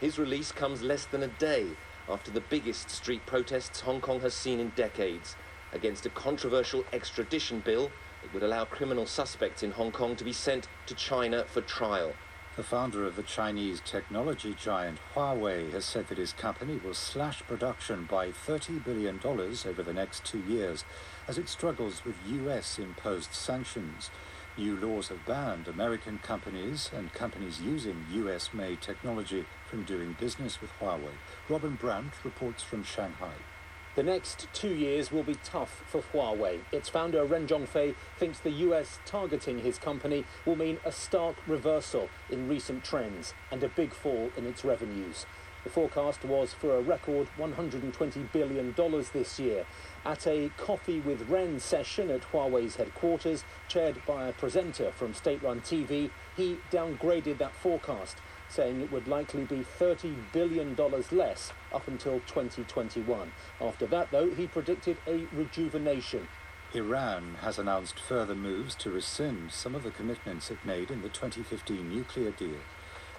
His release comes less than a day after the biggest street protests Hong Kong has seen in decades against a controversial extradition bill that would allow criminal suspects in Hong Kong to be sent to China for trial. The founder of the Chinese technology giant Huawei has said that his company will slash production by $30 billion over the next two years as it struggles with US imposed sanctions. New laws have banned American companies and companies using US made technology from doing business with Huawei. Robin Brandt reports from Shanghai. The next two years will be tough for Huawei. Its founder, Ren Zhengfei, thinks the US targeting his company will mean a stark reversal in recent trends and a big fall in its revenues. The forecast was for a record $120 billion this year. At a Coffee with Ren session at Huawei's headquarters, chaired by a presenter from state run TV, he downgraded that forecast saying it would likely be $30 billion less up until 2021. After that, though, he predicted a rejuvenation. Iran has announced further moves to rescind some of the commitments it made in the 2015 nuclear deal.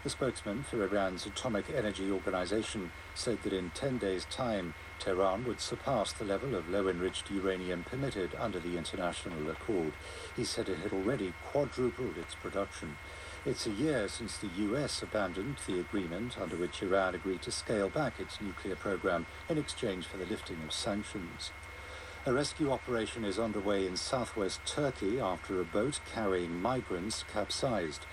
The spokesman for Iran's Atomic Energy Organization said that in 10 days' time, Tehran would surpass the level of low-enriched uranium permitted under the international accord. He said it had already quadrupled its production. It's a year since the US abandoned the agreement under which Iran agreed to scale back its nuclear program in exchange for the lifting of sanctions. A rescue operation is underway in southwest Turkey after a boat carrying migrants capsized.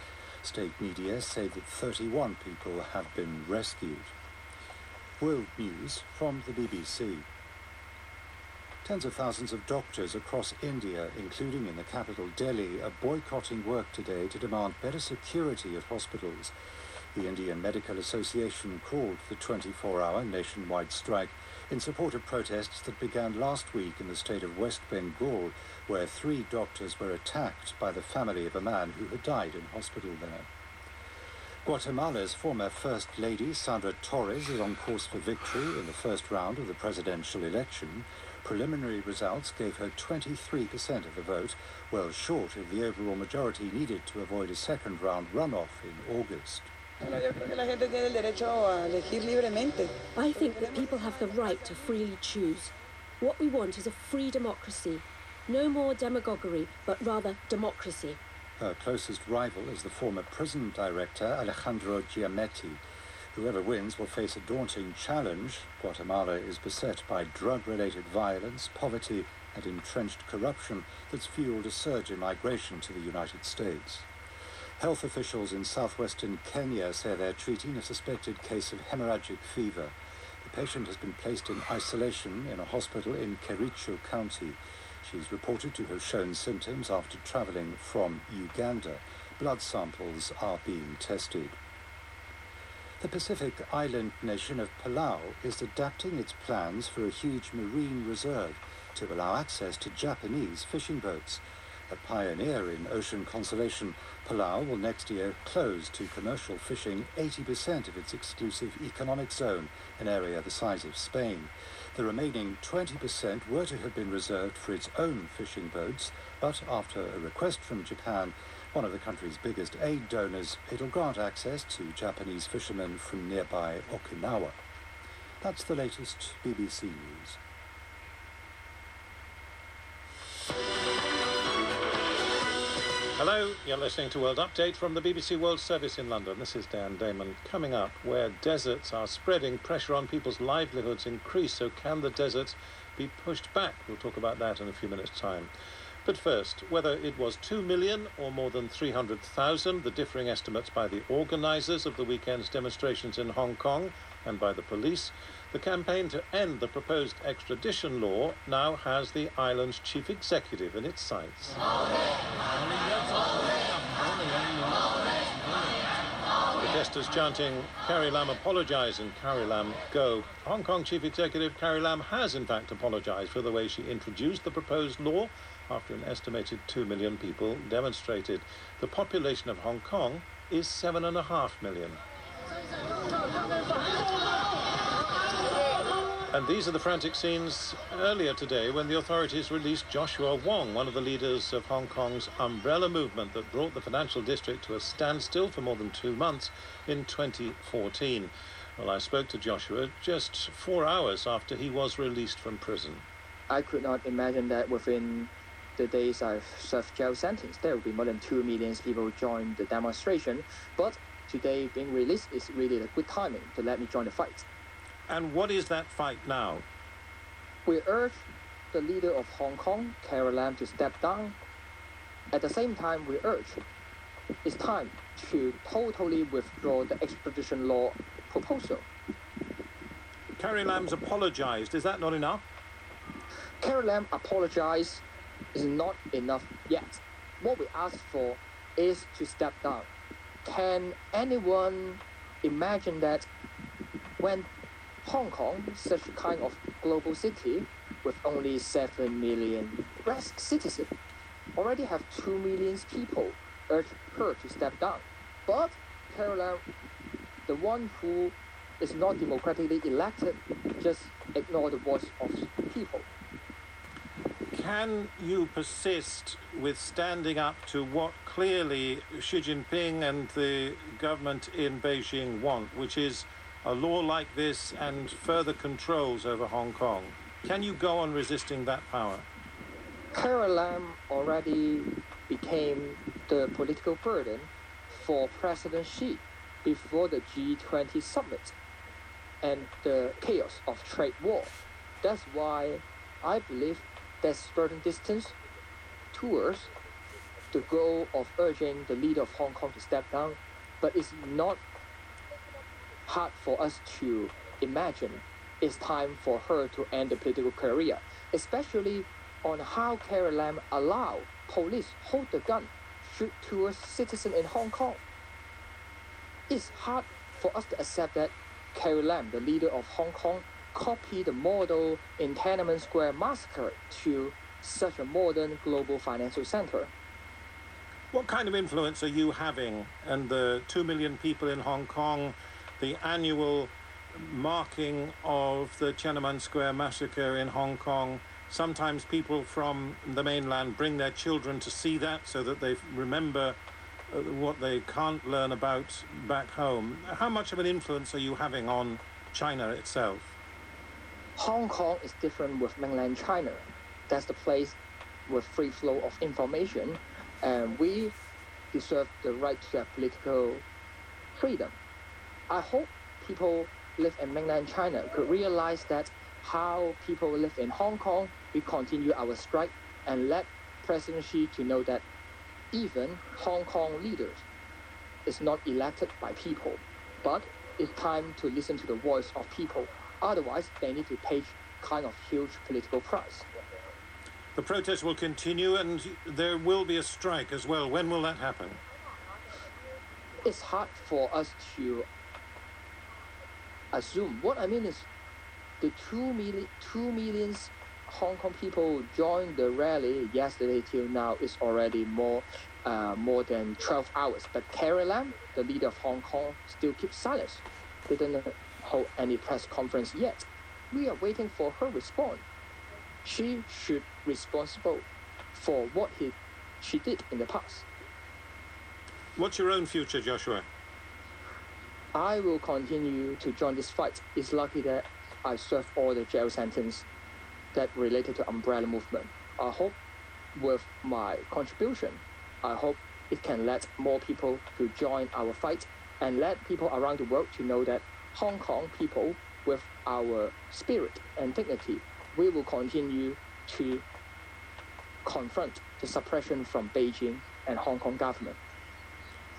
State media say that 31 people have been rescued. World News from the BBC. Tens of thousands of doctors across India, including in the capital Delhi, are boycotting work today to demand better security at hospitals. The Indian Medical Association called the 24-hour nationwide strike in support of protests that began last week in the state of West Bengal, where three doctors were attacked by the family of a man who had died in hospital there. Guatemala's former First Lady, Sandra Torres, is on course for victory in the first round of the presidential election. Preliminary results gave her 23% of the vote, well short of the overall majority needed to avoid a second round runoff in August. I think that people have the right to freely choose. What we want is a free democracy. No more demagoguery, but rather democracy. Her closest rival is the former prison director, Alejandro Giammattei. Whoever wins will face a daunting challenge. Guatemala is beset by drug-related violence, poverty, and entrenched corruption that's fueled a surge in migration to the United States. Health officials in southwestern Kenya say they're treating a suspected case of hemorrhagic fever. The patient has been placed in isolation in a hospital in Kericho County. She's reported to have shown symptoms after travelling from Uganda. Blood samples are being tested. The Pacific island nation of Palau is adapting its plans for a huge marine reserve to allow access to Japanese fishing boats. A pioneer in ocean conservation, Palau will next year close to commercial fishing 80% of its exclusive economic zone, an area the size of Spain. The remaining 20% were to have been reserved for its own fishing boats, but after a request from Japan, one of the country's biggest aid donors, it'll grant access to Japanese fishermen from nearby Okinawa. That's the latest BBC News. Hello, you're listening to World Update from the BBC World Service in London. This is Dan Damon. Coming up, where deserts are spreading, pressure on people's livelihoods increase, so can the deserts be pushed back? We'll talk about that in a few minutes' time. But first, whether it was 2 million or more than 300,000, the differing estimates by the organisers of the weekend's demonstrations in Hong Kong and by the police, the campaign to end the proposed extradition law now has the island's chief executive in its sights. Protesters chanting, Carrie Lam apologise and Carrie Lam go. Hong Kong Chief Executive Carrie Lam has in fact apologised for the way she introduced the proposed law after an estimated 2 million people demonstrated. The population of Hong Kong is 7.5 million. And these are the frantic scenes earlier today when the authorities released Joshua Wong, one of the leaders of Hong Kong's umbrella movement that brought the financial district to a standstill for more than two months in 2014. Well, I spoke to Joshua just four hours after he was released from prison. I could not imagine that within the days I've served jail sentence, there will be more than two million people join the demonstration. But today being released is really a good timing to let me join the fight. And what is that fight now? We urge the leader of Hong Kong, Carrie Lam, to step down. At the same time, we urge it's time to totally withdraw the extradition law proposal. Carrie Lam's apologized. Is that not enough? Carrie Lam apologized is not enough yet. What we ask for is to step down. Can anyone imagine that when Hong Kong, such a kind of global city with only 7 million citizens, already have 2 million people urge her to step down. But Lam, the one who is not democratically elected, just ignore the voice of people. Can you persist with standing up to what clearly Xi Jinping and the government in Beijing want, which is a law like this and further controls over Hong Kong? Can you go on resisting that power? Carrie Lam already became the political burden for President Xi before the G20 summit and the chaos of trade war. That's why I believe there's certain distance towards the goal of urging the leader of Hong Kong to step down, but it's not hard for us to imagine it's time for her to end the political career, especially on how Carrie Lam allow police hold the gun, shoot towards citizen in Hong Kong. It's hard for us to accept that Carrie Lam, the leader of Hong Kong, copied the model in Tiananmen Square massacre to such a modern global financial center. What kind of influence are you having and the two million people in Hong Kong, the annual marking of the Tiananmen Square massacre in Hong Kong? Sometimes people from the mainland bring their children to see that so that they remember uh, what they can't learn about back home. How much of an influence are you having on China itself? Hong Kong is different with mainland China. That's the place with free flow of information, and we deserve the right to have political freedom. I hope people live in mainland China could realize that how people live in Hong Kong, we continue our strike and let President Xi to know that even Hong Kong leaders is not elected by people, but it's time to listen to the voice of people. Otherwise, they need to pay kind of huge political price. The protest will continue and there will be a strike as well. When will that happen? It's hard for us to assume. What I mean is the two million, two millions Hong Kong people joined the rally yesterday till now is already more, uh, more than 12 hours. But Carrie Lam, the leader of Hong Kong, still keeps silence. Didn't hold any press conference yet. We are waiting for her response. She should be responsible for what he, she did in the past. What's your own future, Joshua? I will continue to join this fight. It's lucky that I served all the jail sentence that related to umbrella movement. I hope with my contribution, I hope it can let more people to join our fight and let people around the world to know that Hong Kong people with our spirit and dignity, we will continue to confront the suppression from Beijing and Hong Kong government.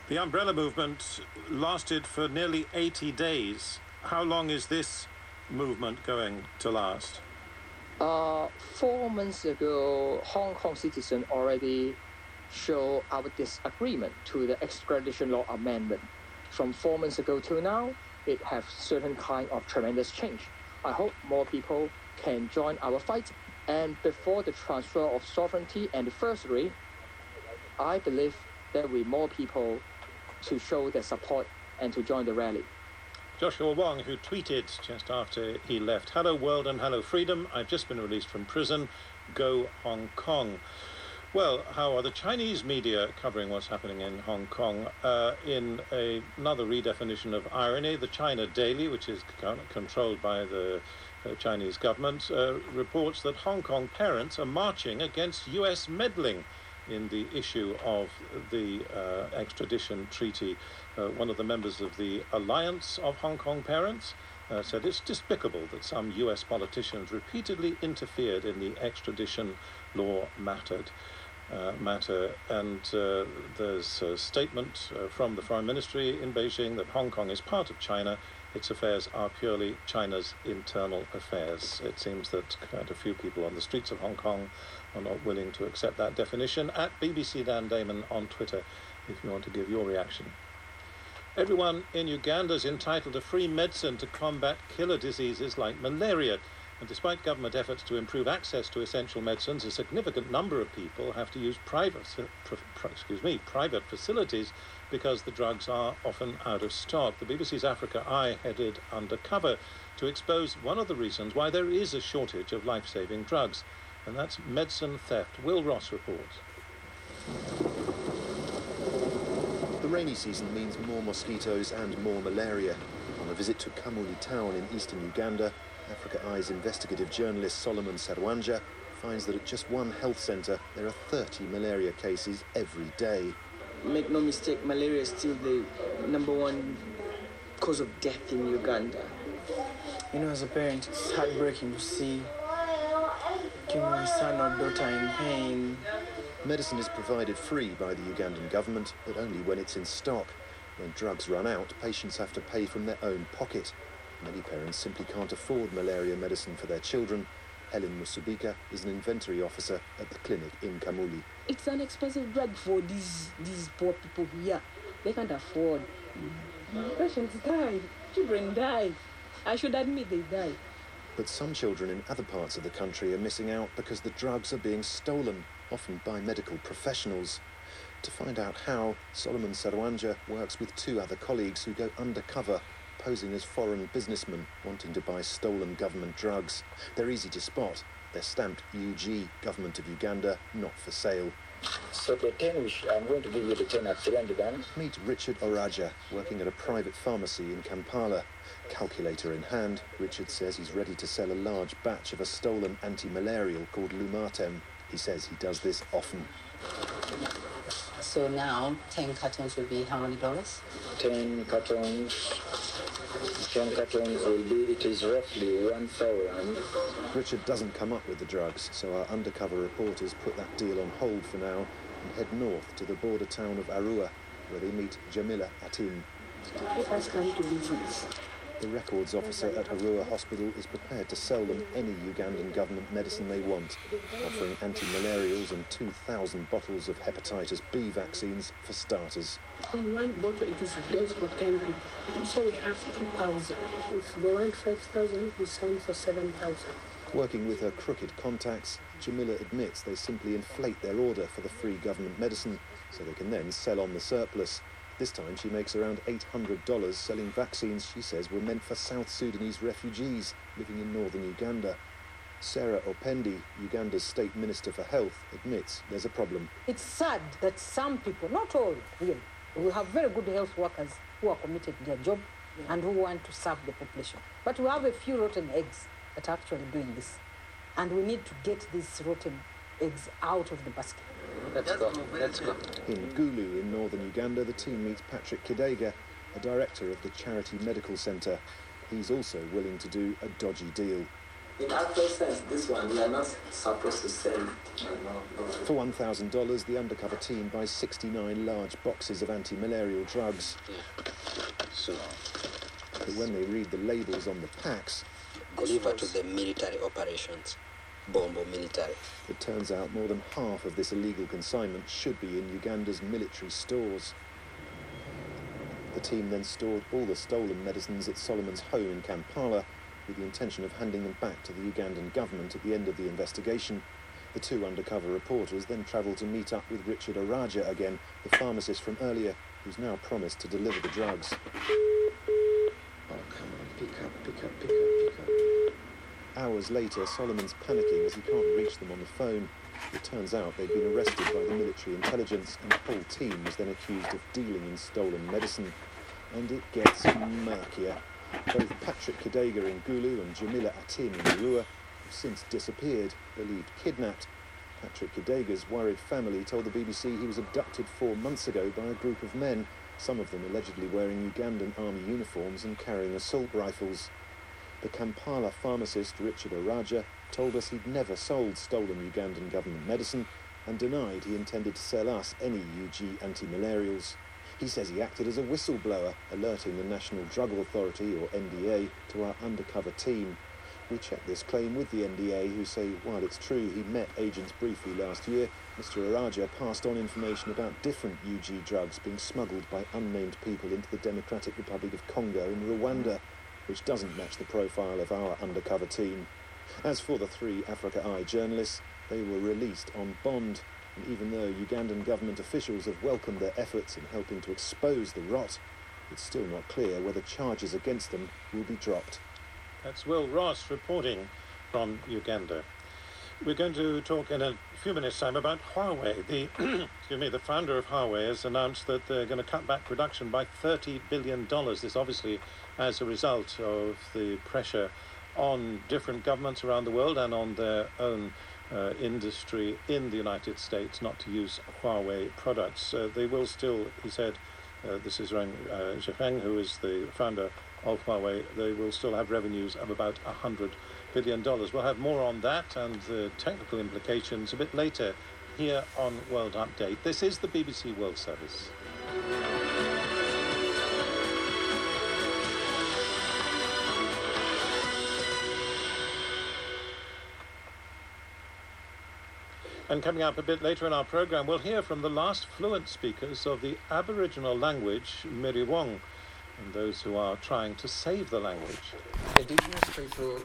The umbrella movement lasted for nearly 80 days. How long is this movement going to last? Uh, four months ago, Hong Kong citizens already show our disagreement to the extradition law amendment. From four months ago till now, it has certain kind of tremendous change. I hope more people can join our fight. And before the transfer of sovereignty and anniversary, I believe there will be more people to show their support and to join the rally. Joshua Wong, who tweeted just after he left, Hello world and hello freedom. I've just been released from prison. Go Hong Kong. Well, how are the Chinese media covering what's happening in Hong Kong? Uh, in a, another redefinition of irony, the China Daily, which is controlled by the uh, Chinese government, uh, reports that Hong Kong parents are marching against US meddling in the issue of the extradition treaty. One of the members of the Alliance of Hong Kong Parents uh, said it's despicable that some US politicians repeatedly interfered in the extradition law mattered. Uh, matter, and uh, there's a statement uh, from the Foreign Ministry in Beijing that Hong Kong is part of China. Its affairs are purely China's internal affairs. It seems that quite a few people on the streets of Hong Kong are not willing to accept that definition. At BBC Dan Damon on Twitter, if you want to give your reaction. Everyone in Uganda is entitled to free medicine to combat killer diseases like malaria. And despite government efforts to improve access to essential medicines, a significant number of people have to use private, excuse me, private facilities because the drugs are often out of stock. The BBC's Africa Eye headed undercover to expose one of the reasons why there is a shortage of life-saving drugs. And that's medicine theft. Will Ross reports. The rainy season means more mosquitoes and more malaria. On a visit to Kamuli town in eastern Uganda, Africa Eye's investigative journalist Solomon Serwanjja finds that at just one health centre there are 30 malaria cases every day. Make no mistake, malaria is still the number one cause of death in Uganda. You know, as a parent, it's heartbreaking to see your son or daughter in pain. Medicine is provided free by the Ugandan government, but only when it's in stock. When drugs run out, patients have to pay from their own pocket. Many parents simply can't afford malaria medicine for their children. Helen Musubika is an inventory officer at the clinic in Kamuli. It's an expensive drug for these these poor people here. They can't afford. Patients die. Children die. I should admit they die. But some children in other parts of the country are missing out because the drugs are being stolen, often by medical professionals. To find out how, Solomon Serwanjja works with two other colleagues who go undercover, posing as foreign businessmen wanting to buy stolen government drugs. They're easy to spot. They're stamped UG, Government of Uganda, not for sale. So the 10, which I'm going to give you the 10 at 300 Meet Richard Oraja, working at a private pharmacy in Kampala. Calculator in hand, Richard says he's ready to sell a large batch of a stolen anti-malarial called Lumartem. He says he does this often. So now 10 cartons will be how many dollars? 10 cartons. 10 cartons will be, it is roughly 1,000. Richard doesn't come up with the drugs, so our undercover reporters put that deal on hold for now and head north to the border town of Arua, where they meet Jamila Atim. The records officer at Arua Hospital is prepared to sell them any Ugandan government medicine they want, offering anti-malarials and 2,000 bottles of hepatitis B vaccines for starters. On one bottle, it is dose for 10 people. So we have 2,000. If they want 5,000, we sell for 7,000. Working with her crooked contacts, Jamila admits they simply inflate their order for the free government medicine so they can then sell on the surplus. This time she makes around $800 selling vaccines she says were meant for South Sudanese refugees living in northern Uganda. Sarah Opendi, Uganda's State Minister for Health, admits there's a problem. It's sad that some people, not all, really, we have very good health workers who are committed to their job and who want to serve the population. But we have a few rotten eggs that are actually doing this. And we need to get these rotten eggs out of the basket. Let's go. Let's go. In Gulu, in northern Uganda, the team meets Patrick Kidega, a director of the Charity Medical Centre. He's also willing to do a dodgy deal. In actual sense, this one we are not supposed to sell. For $1,000, the undercover team buys 69 large boxes of anti-malarial drugs. So, But when they read the labels on the packs, deliver to the military operations. Bombo military. it turns out more than half of this illegal consignment should be in Uganda's military stores. The team then stored all the stolen medicines at Solomon's home in Kampala with the intention of handing them back to the Ugandan government at the end of the investigation. The two undercover reporters then travel to meet up with Richard Araja again, the pharmacist from earlier, who's now promised to deliver the drugs. Oh, come on. Pick up, pick up, pick up, pick up. Hours later, Solomon's panicking as he can't reach them on the phone. It turns out they've been arrested by the military intelligence, and the whole team was then accused of dealing in stolen medicine. And it gets murkier. Both Patrick Kidega in Gulu and Jamila Atim in have since disappeared, believed kidnapped. Patrick Kidega's worried family told the BBC he was abducted four months ago by a group of men, some of them allegedly wearing Ugandan army uniforms and carrying assault rifles. The Kampala pharmacist Richard Araja told us he'd never sold stolen Ugandan government medicine and denied he intended to sell us any UG anti-malarials. He says he acted as a whistleblower, alerting the National Drug Authority, or NDA, to our undercover team. We checked this claim with the NDA, who say while it's true he met agents briefly last year, Mr. Araja passed on information about different UG drugs being smuggled by unnamed people into the Democratic Republic of Congo and Rwanda, which doesn't match the profile of our undercover team. As for the three Africa Eye journalists, they were released on bond, and even though Ugandan government officials have welcomed their efforts in helping to expose the rot, it's still not clear whether charges against them will be dropped. That's Will Ross reporting from Uganda. We're going to talk in a few minutes' time about Huawei. The *clears throat* excuse me, the founder of Huawei has announced that they're going to cut back production by 30 billion dollars. This obviously as a result of the pressure on different governments around the world and on their own uh, industry in the United States not to use Huawei products. Uh, they will still, he said, uh, this is uh, Zhengfei, who is the founder of Huawei, they will still have revenues of about 100 billion dollars. We'll have more on that and the technical implications a bit later here on World Update. This is the BBC World Service. And coming up a bit later in our program, we'll hear from the last fluent speakers of the Aboriginal language, Miriwoong, and those who are trying to save the language. Indigenous people